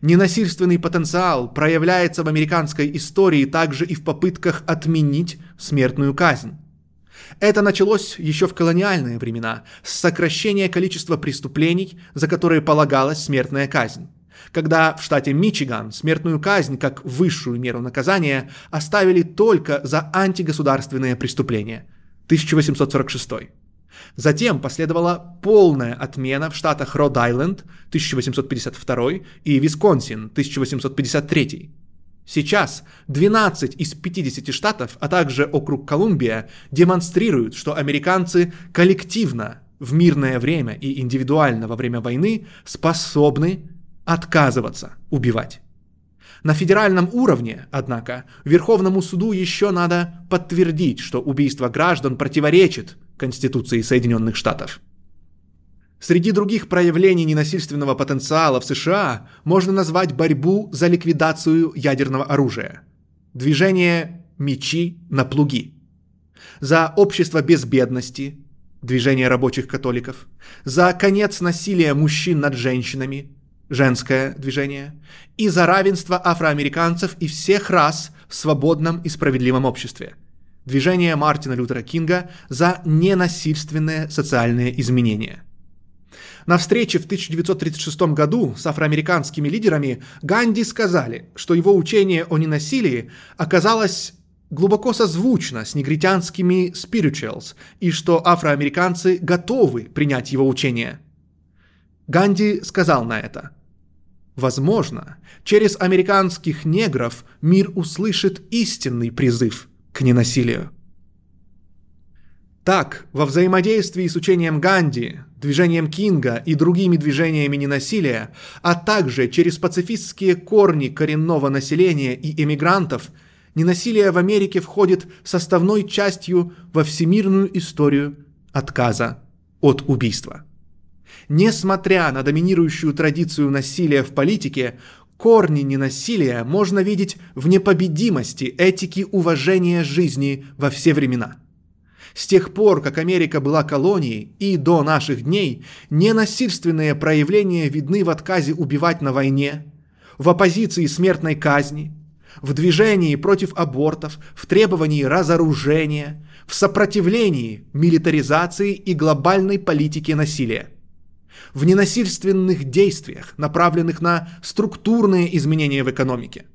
Ненасильственный потенциал проявляется в американской истории также и в попытках отменить смертную казнь. Это началось еще в колониальные времена, с сокращения количества преступлений, за которые полагалась смертная казнь. Когда в штате Мичиган смертную казнь как высшую меру наказания оставили только за антигосударственные преступления. 1846. Затем последовала полная отмена в штатах Род-Айленд 1852 и Висконсин 1853. Сейчас 12 из 50 штатов, а также округ Колумбия демонстрируют, что американцы коллективно в мирное время и индивидуально во время войны способны отказываться убивать. На федеральном уровне, однако, Верховному суду еще надо подтвердить, что убийство граждан противоречит Конституции Соединенных Штатов. Среди других проявлений ненасильственного потенциала в США можно назвать борьбу за ликвидацию ядерного оружия, движение «Мечи на плуги», за общество без бедности, движение рабочих католиков, за конец насилия мужчин над женщинами, женское движение, и за равенство афроамериканцев и всех рас в свободном и справедливом обществе, движение Мартина Лютера Кинга за ненасильственные социальные изменения – на встрече в 1936 году с афроамериканскими лидерами Ганди сказали, что его учение о ненасилии оказалось глубоко созвучно с негритянскими spirituals и что афроамериканцы готовы принять его учение. Ганди сказал на это. Возможно, через американских негров мир услышит истинный призыв к ненасилию. Так, во взаимодействии с учением Ганди, движением Кинга и другими движениями ненасилия, а также через пацифистские корни коренного населения и эмигрантов, ненасилие в Америке входит составной частью во всемирную историю отказа от убийства. Несмотря на доминирующую традицию насилия в политике, корни ненасилия можно видеть в непобедимости этики уважения жизни во все времена – с тех пор, как Америка была колонией и до наших дней, ненасильственные проявления видны в отказе убивать на войне, в оппозиции смертной казни, в движении против абортов, в требовании разоружения, в сопротивлении милитаризации и глобальной политике насилия, в ненасильственных действиях, направленных на структурные изменения в экономике,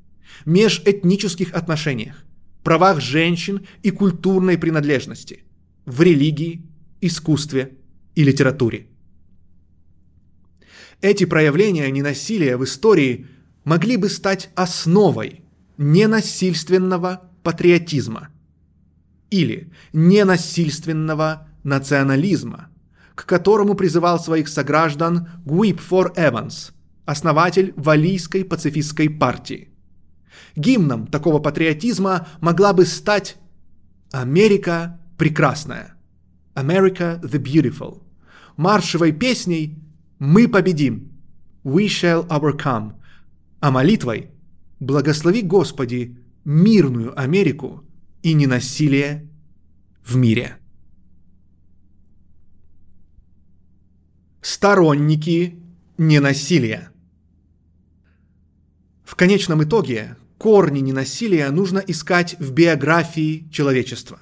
межэтнических отношениях, правах женщин и культурной принадлежности, в религии, искусстве и литературе. Эти проявления ненасилия в истории могли бы стать основой ненасильственного патриотизма или ненасильственного национализма, к которому призывал своих сограждан Гуипфор Эванс, основатель Валийской пацифистской партии. Гимном такого патриотизма могла бы стать «Америка прекрасная» «America the Beautiful», маршевой песней «Мы победим» «We shall overcome», а молитвой «Благослови Господи мирную Америку и ненасилие в мире». Сторонники ненасилия. В конечном итоге корни ненасилия нужно искать в биографии человечества.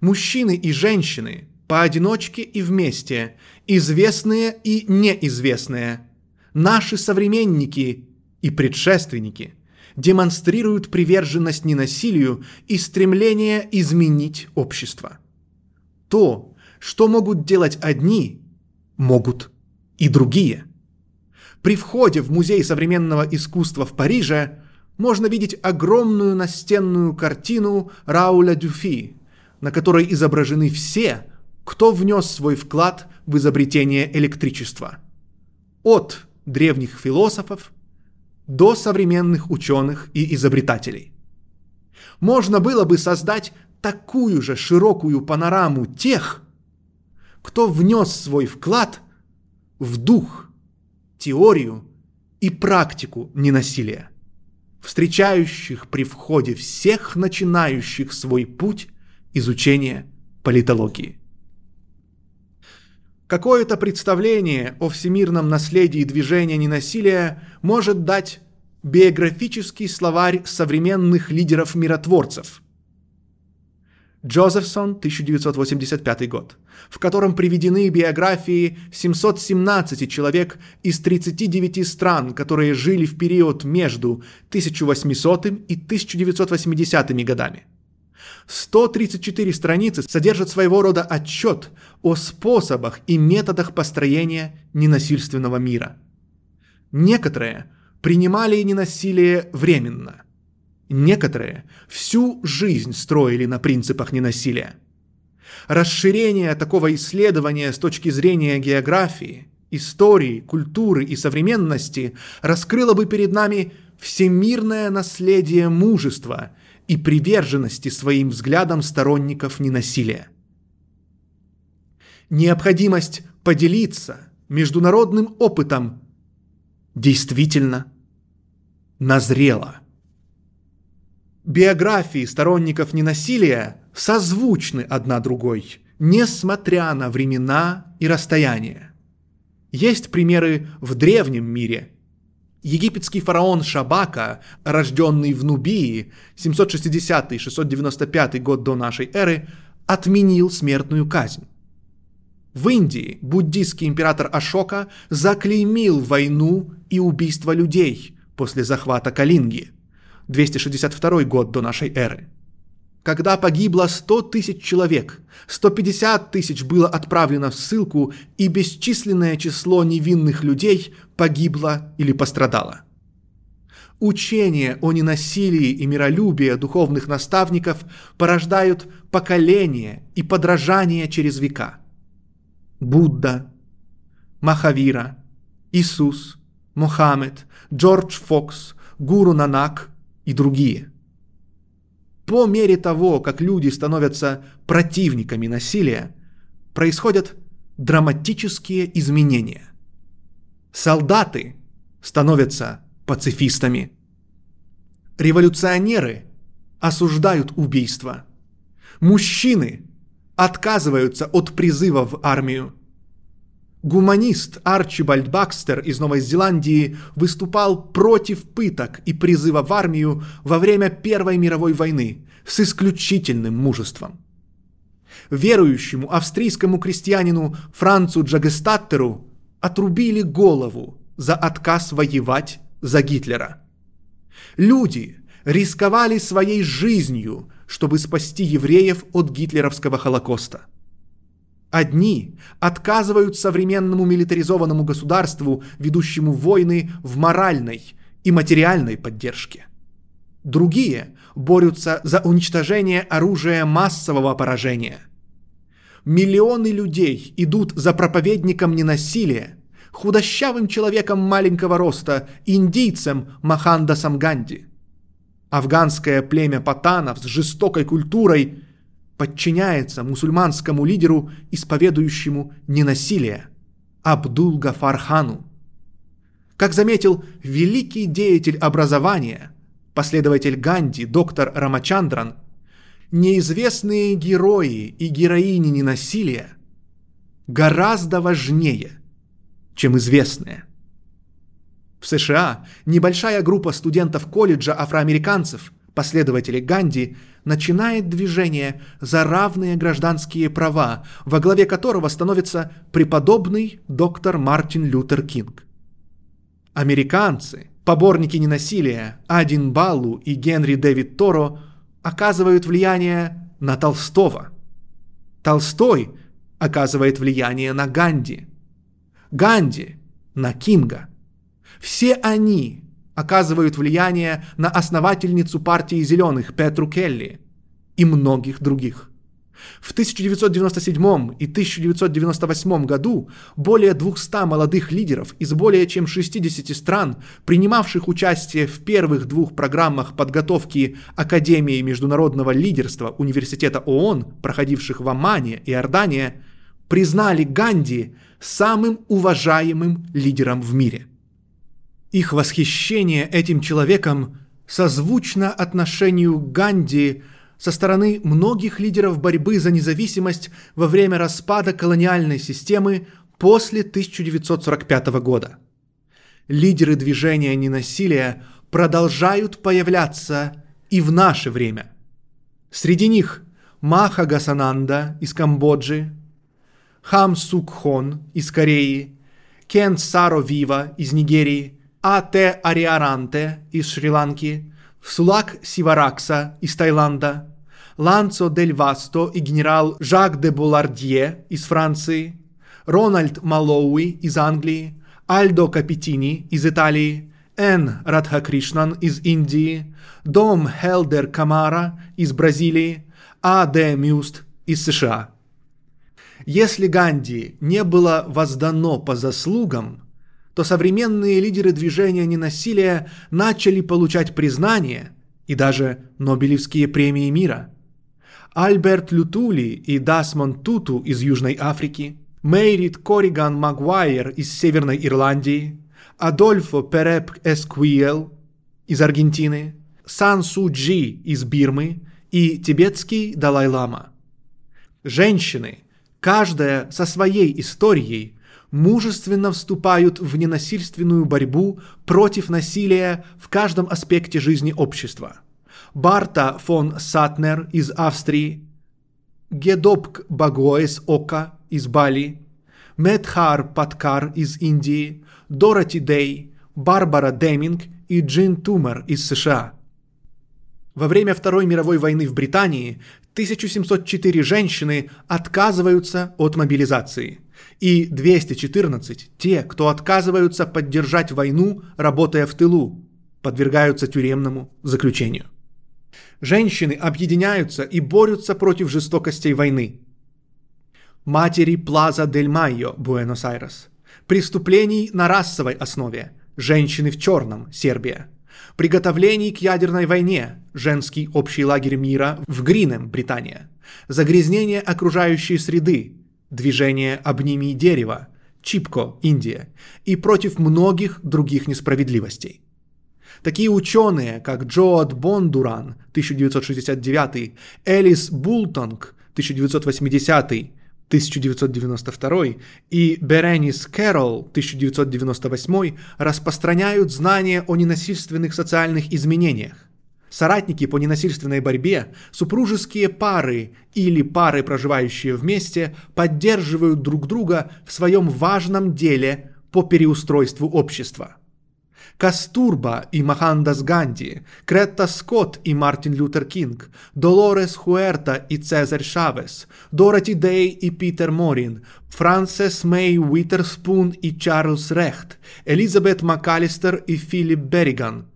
Мужчины и женщины, поодиночке и вместе, известные и неизвестные, наши современники и предшественники демонстрируют приверженность ненасилию и стремление изменить общество. То, что могут делать одни, могут и другие. При входе в Музей современного искусства в Париже можно видеть огромную настенную картину Рауля Дюфи, на которой изображены все, кто внес свой вклад в изобретение электричества. От древних философов до современных ученых и изобретателей. Можно было бы создать такую же широкую панораму тех, кто внес свой вклад в дух, теорию и практику ненасилия встречающих при входе всех начинающих свой путь изучения политологии. Какое-то представление о всемирном наследии движения ненасилия может дать биографический словарь современных лидеров-миротворцев – Джозефсон, 1985 год, в котором приведены биографии 717 человек из 39 стран, которые жили в период между 1800 и 1980 годами. 134 страницы содержат своего рода отчет о способах и методах построения ненасильственного мира. Некоторые принимали ненасилие временно – Некоторые всю жизнь строили на принципах ненасилия. Расширение такого исследования с точки зрения географии, истории, культуры и современности раскрыло бы перед нами всемирное наследие мужества и приверженности своим взглядам сторонников ненасилия. Необходимость поделиться международным опытом действительно назрела. Биографии сторонников ненасилия созвучны одна другой, несмотря на времена и расстояния. Есть примеры в древнем мире. Египетский фараон Шабака, рожденный в Нубии, 760-695 год до нашей эры, отменил смертную казнь. В Индии буддийский император Ашока заклеймил войну и убийство людей после захвата Калинги – 262 год до нашей эры. Когда погибло 100 тысяч человек, 150 тысяч было отправлено в ссылку, и бесчисленное число невинных людей погибло или пострадало. Учения о ненасилии и миролюбии духовных наставников порождают поколение и подражание через века. Будда, Махавира, Иисус, Мухаммед, Джордж Фокс, Гуру Нанак и другие. По мере того, как люди становятся противниками насилия, происходят драматические изменения. Солдаты становятся пацифистами. Революционеры осуждают убийство. Мужчины отказываются от призыва в армию – Гуманист Арчибальд Бакстер из Новой Зеландии выступал против пыток и призыва в армию во время Первой мировой войны с исключительным мужеством. Верующему австрийскому крестьянину Францу Джагестаттеру отрубили голову за отказ воевать за Гитлера. Люди рисковали своей жизнью, чтобы спасти евреев от гитлеровского Холокоста – Одни отказывают современному милитаризованному государству, ведущему войны, в моральной и материальной поддержке. Другие борются за уничтожение оружия массового поражения. Миллионы людей идут за проповедником ненасилия, худощавым человеком маленького роста, индийцем Махандасом Ганди. Афганское племя патанов с жестокой культурой – подчиняется мусульманскому лидеру, исповедующему ненасилие, Абдул-Гафар Хану. Как заметил великий деятель образования, последователь Ганди, доктор Рамачандран, неизвестные герои и героини ненасилия гораздо важнее, чем известные. В США небольшая группа студентов колледжа афроамериканцев, последователей Ганди, начинает движение за равные гражданские права, во главе которого становится преподобный доктор Мартин Лютер Кинг. Американцы, поборники ненасилия Адин Балу и Генри Дэвид Торо оказывают влияние на Толстого. Толстой оказывает влияние на Ганди. Ганди на Кинга. Все они оказывают влияние на основательницу партии зеленых Петру Келли и многих других. В 1997 и 1998 году более 200 молодых лидеров из более чем 60 стран, принимавших участие в первых двух программах подготовки Академии международного лидерства Университета ООН, проходивших в Омане и Иордания, признали Ганди самым уважаемым лидером в мире – их восхищение этим человеком созвучно отношению Ганди со стороны многих лидеров борьбы за независимость во время распада колониальной системы после 1945 года. Лидеры движения ненасилия продолжают появляться и в наше время. Среди них Маха Гасананда из Камбоджи, Хам Сук Хон из Кореи, Кен Саро Вива из Нигерии – А.Т. Ариаранте из Шри-Ланки, Сулак Сиваракса из Таиланда, Ланцо Дель Васто и генерал Жак де Булардье из Франции, Рональд Малоуи из Англии, Альдо Капитини из Италии, Н. Радхакришнан из Индии, Дом Хелдер Камара из Бразилии, А. Д. Мюст из США. Если Ганди не было воздано по заслугам, то современные лидеры движения ненасилия начали получать признание и даже Нобелевские премии мира. Альберт Лютули и Дасмон Туту из Южной Африки, Мейрит Кориган Магуайер из Северной Ирландии, Адольфо Переп Эсквиел из Аргентины, Сан Су Джи из Бирмы и тибетский Далай-лама. Женщины, каждая со своей историей, мужественно вступают в ненасильственную борьбу против насилия в каждом аспекте жизни общества. Барта фон Сатнер из Австрии, Гедопк Багоэс Ока из Бали, Медхар Паткар из Индии, Дороти Дей, Барбара Деминг и Джин Тумер из США. Во время Второй мировой войны в Британии 1704 женщины отказываются от мобилизации, и 214 те, кто отказываются поддержать войну, работая в тылу, подвергаются тюремному заключению. Женщины объединяются и борются против жестокостей войны. Матери Плаза дель Майо, Буэнос-Айрес. Преступлений на расовой основе. Женщины в черном, Сербия – Приготовлений к ядерной войне. Женский общий лагерь мира в Гринем, Британия. Загрязнение окружающей среды. Движение «Обними дерево», Чипко, Индия, и против многих других несправедливостей. Такие ученые, как Джоад Бондуран, 1969, Элис Бултонг, 1980, 1992 и Беренис Кэрролл 1998 распространяют знания о ненасильственных социальных изменениях. Соратники по ненасильственной борьбе, супружеские пары или пары, проживающие вместе, поддерживают друг друга в своем важном деле по переустройству общества – Кастурба и Махандас Ганди, Кретта Скотт и Мартин Лютер Кинг, Долорес Хуэрта и Цезарь Шавес, Дороти Дей и Питер Морин, Франсес Мэй Уитерспун и Чарльз Рехт, Элизабет МакАлистер и Филипп Берриган –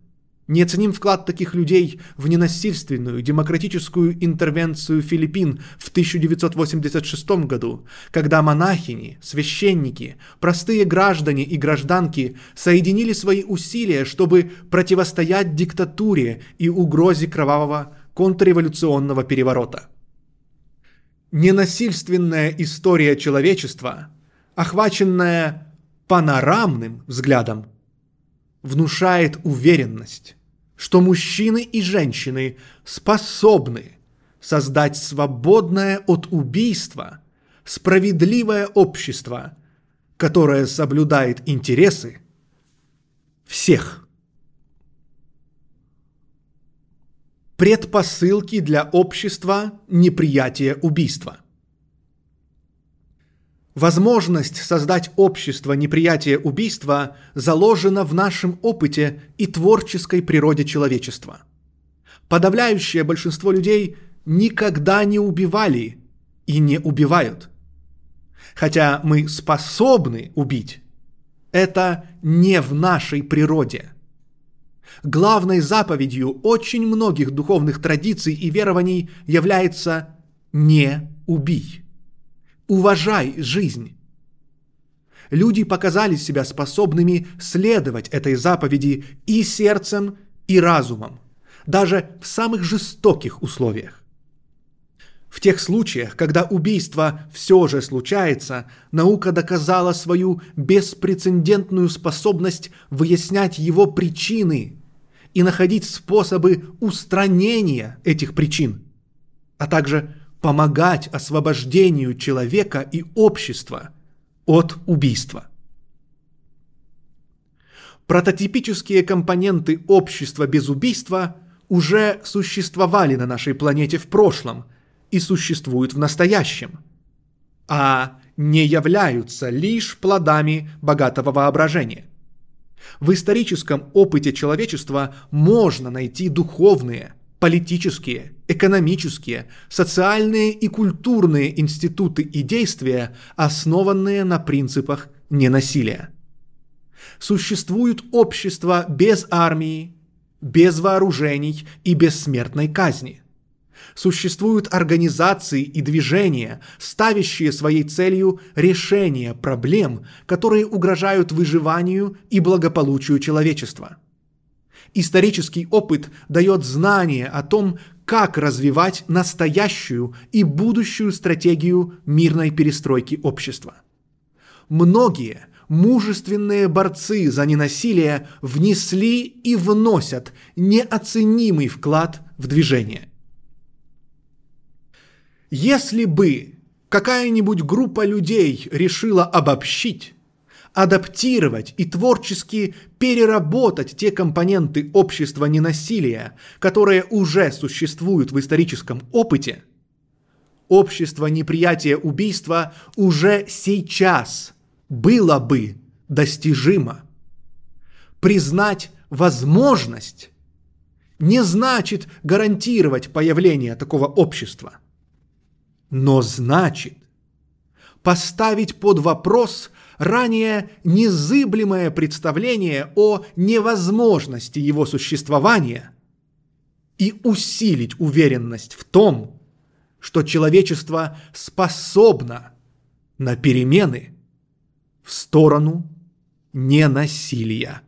не оценим вклад таких людей в ненасильственную демократическую интервенцию Филиппин в 1986 году, когда монахини, священники, простые граждане и гражданки соединили свои усилия, чтобы противостоять диктатуре и угрозе кровавого контрреволюционного переворота. Ненасильственная история человечества, охваченная панорамным взглядом внушает уверенность, что мужчины и женщины способны создать свободное от убийства, справедливое общество, которое соблюдает интересы всех. Предпосылки для общества неприятия убийства – Возможность создать общество неприятия убийства заложена в нашем опыте и творческой природе человечества. Подавляющее большинство людей никогда не убивали и не убивают. Хотя мы способны убить, это не в нашей природе. Главной заповедью очень многих духовных традиций и верований является «не убий». Уважай жизнь. Люди показали себя способными следовать этой заповеди и сердцем, и разумом, даже в самых жестоких условиях. В тех случаях, когда убийство все же случается, наука доказала свою беспрецедентную способность выяснять его причины и находить способы устранения этих причин, а также помогать освобождению человека и общества от убийства. Прототипические компоненты общества без убийства уже существовали на нашей планете в прошлом и существуют в настоящем, а не являются лишь плодами богатого воображения. В историческом опыте человечества можно найти духовные, политические, экономические, социальные и культурные институты и действия, основанные на принципах ненасилия. Существуют общества без армии, без вооружений и без смертной казни. Существуют организации и движения, ставящие своей целью решение проблем, которые угрожают выживанию и благополучию человечества – Исторический опыт дает знание о том, как развивать настоящую и будущую стратегию мирной перестройки общества. многие мужественные борцы за ненасилие внесли и вносят неоценимый вклад в движение. Если бы какая-нибудь группа людей решила обобщить, адаптировать и творчески переработать те компоненты общества ненасилия, которые уже существуют в историческом опыте, общество неприятия убийства уже сейчас было бы достижимо. Признать возможность не значит гарантировать появление такого общества, но значит поставить под вопрос ранее незыблемое представление о невозможности его существования и усилить уверенность в том, что человечество способно на перемены в сторону ненасилия.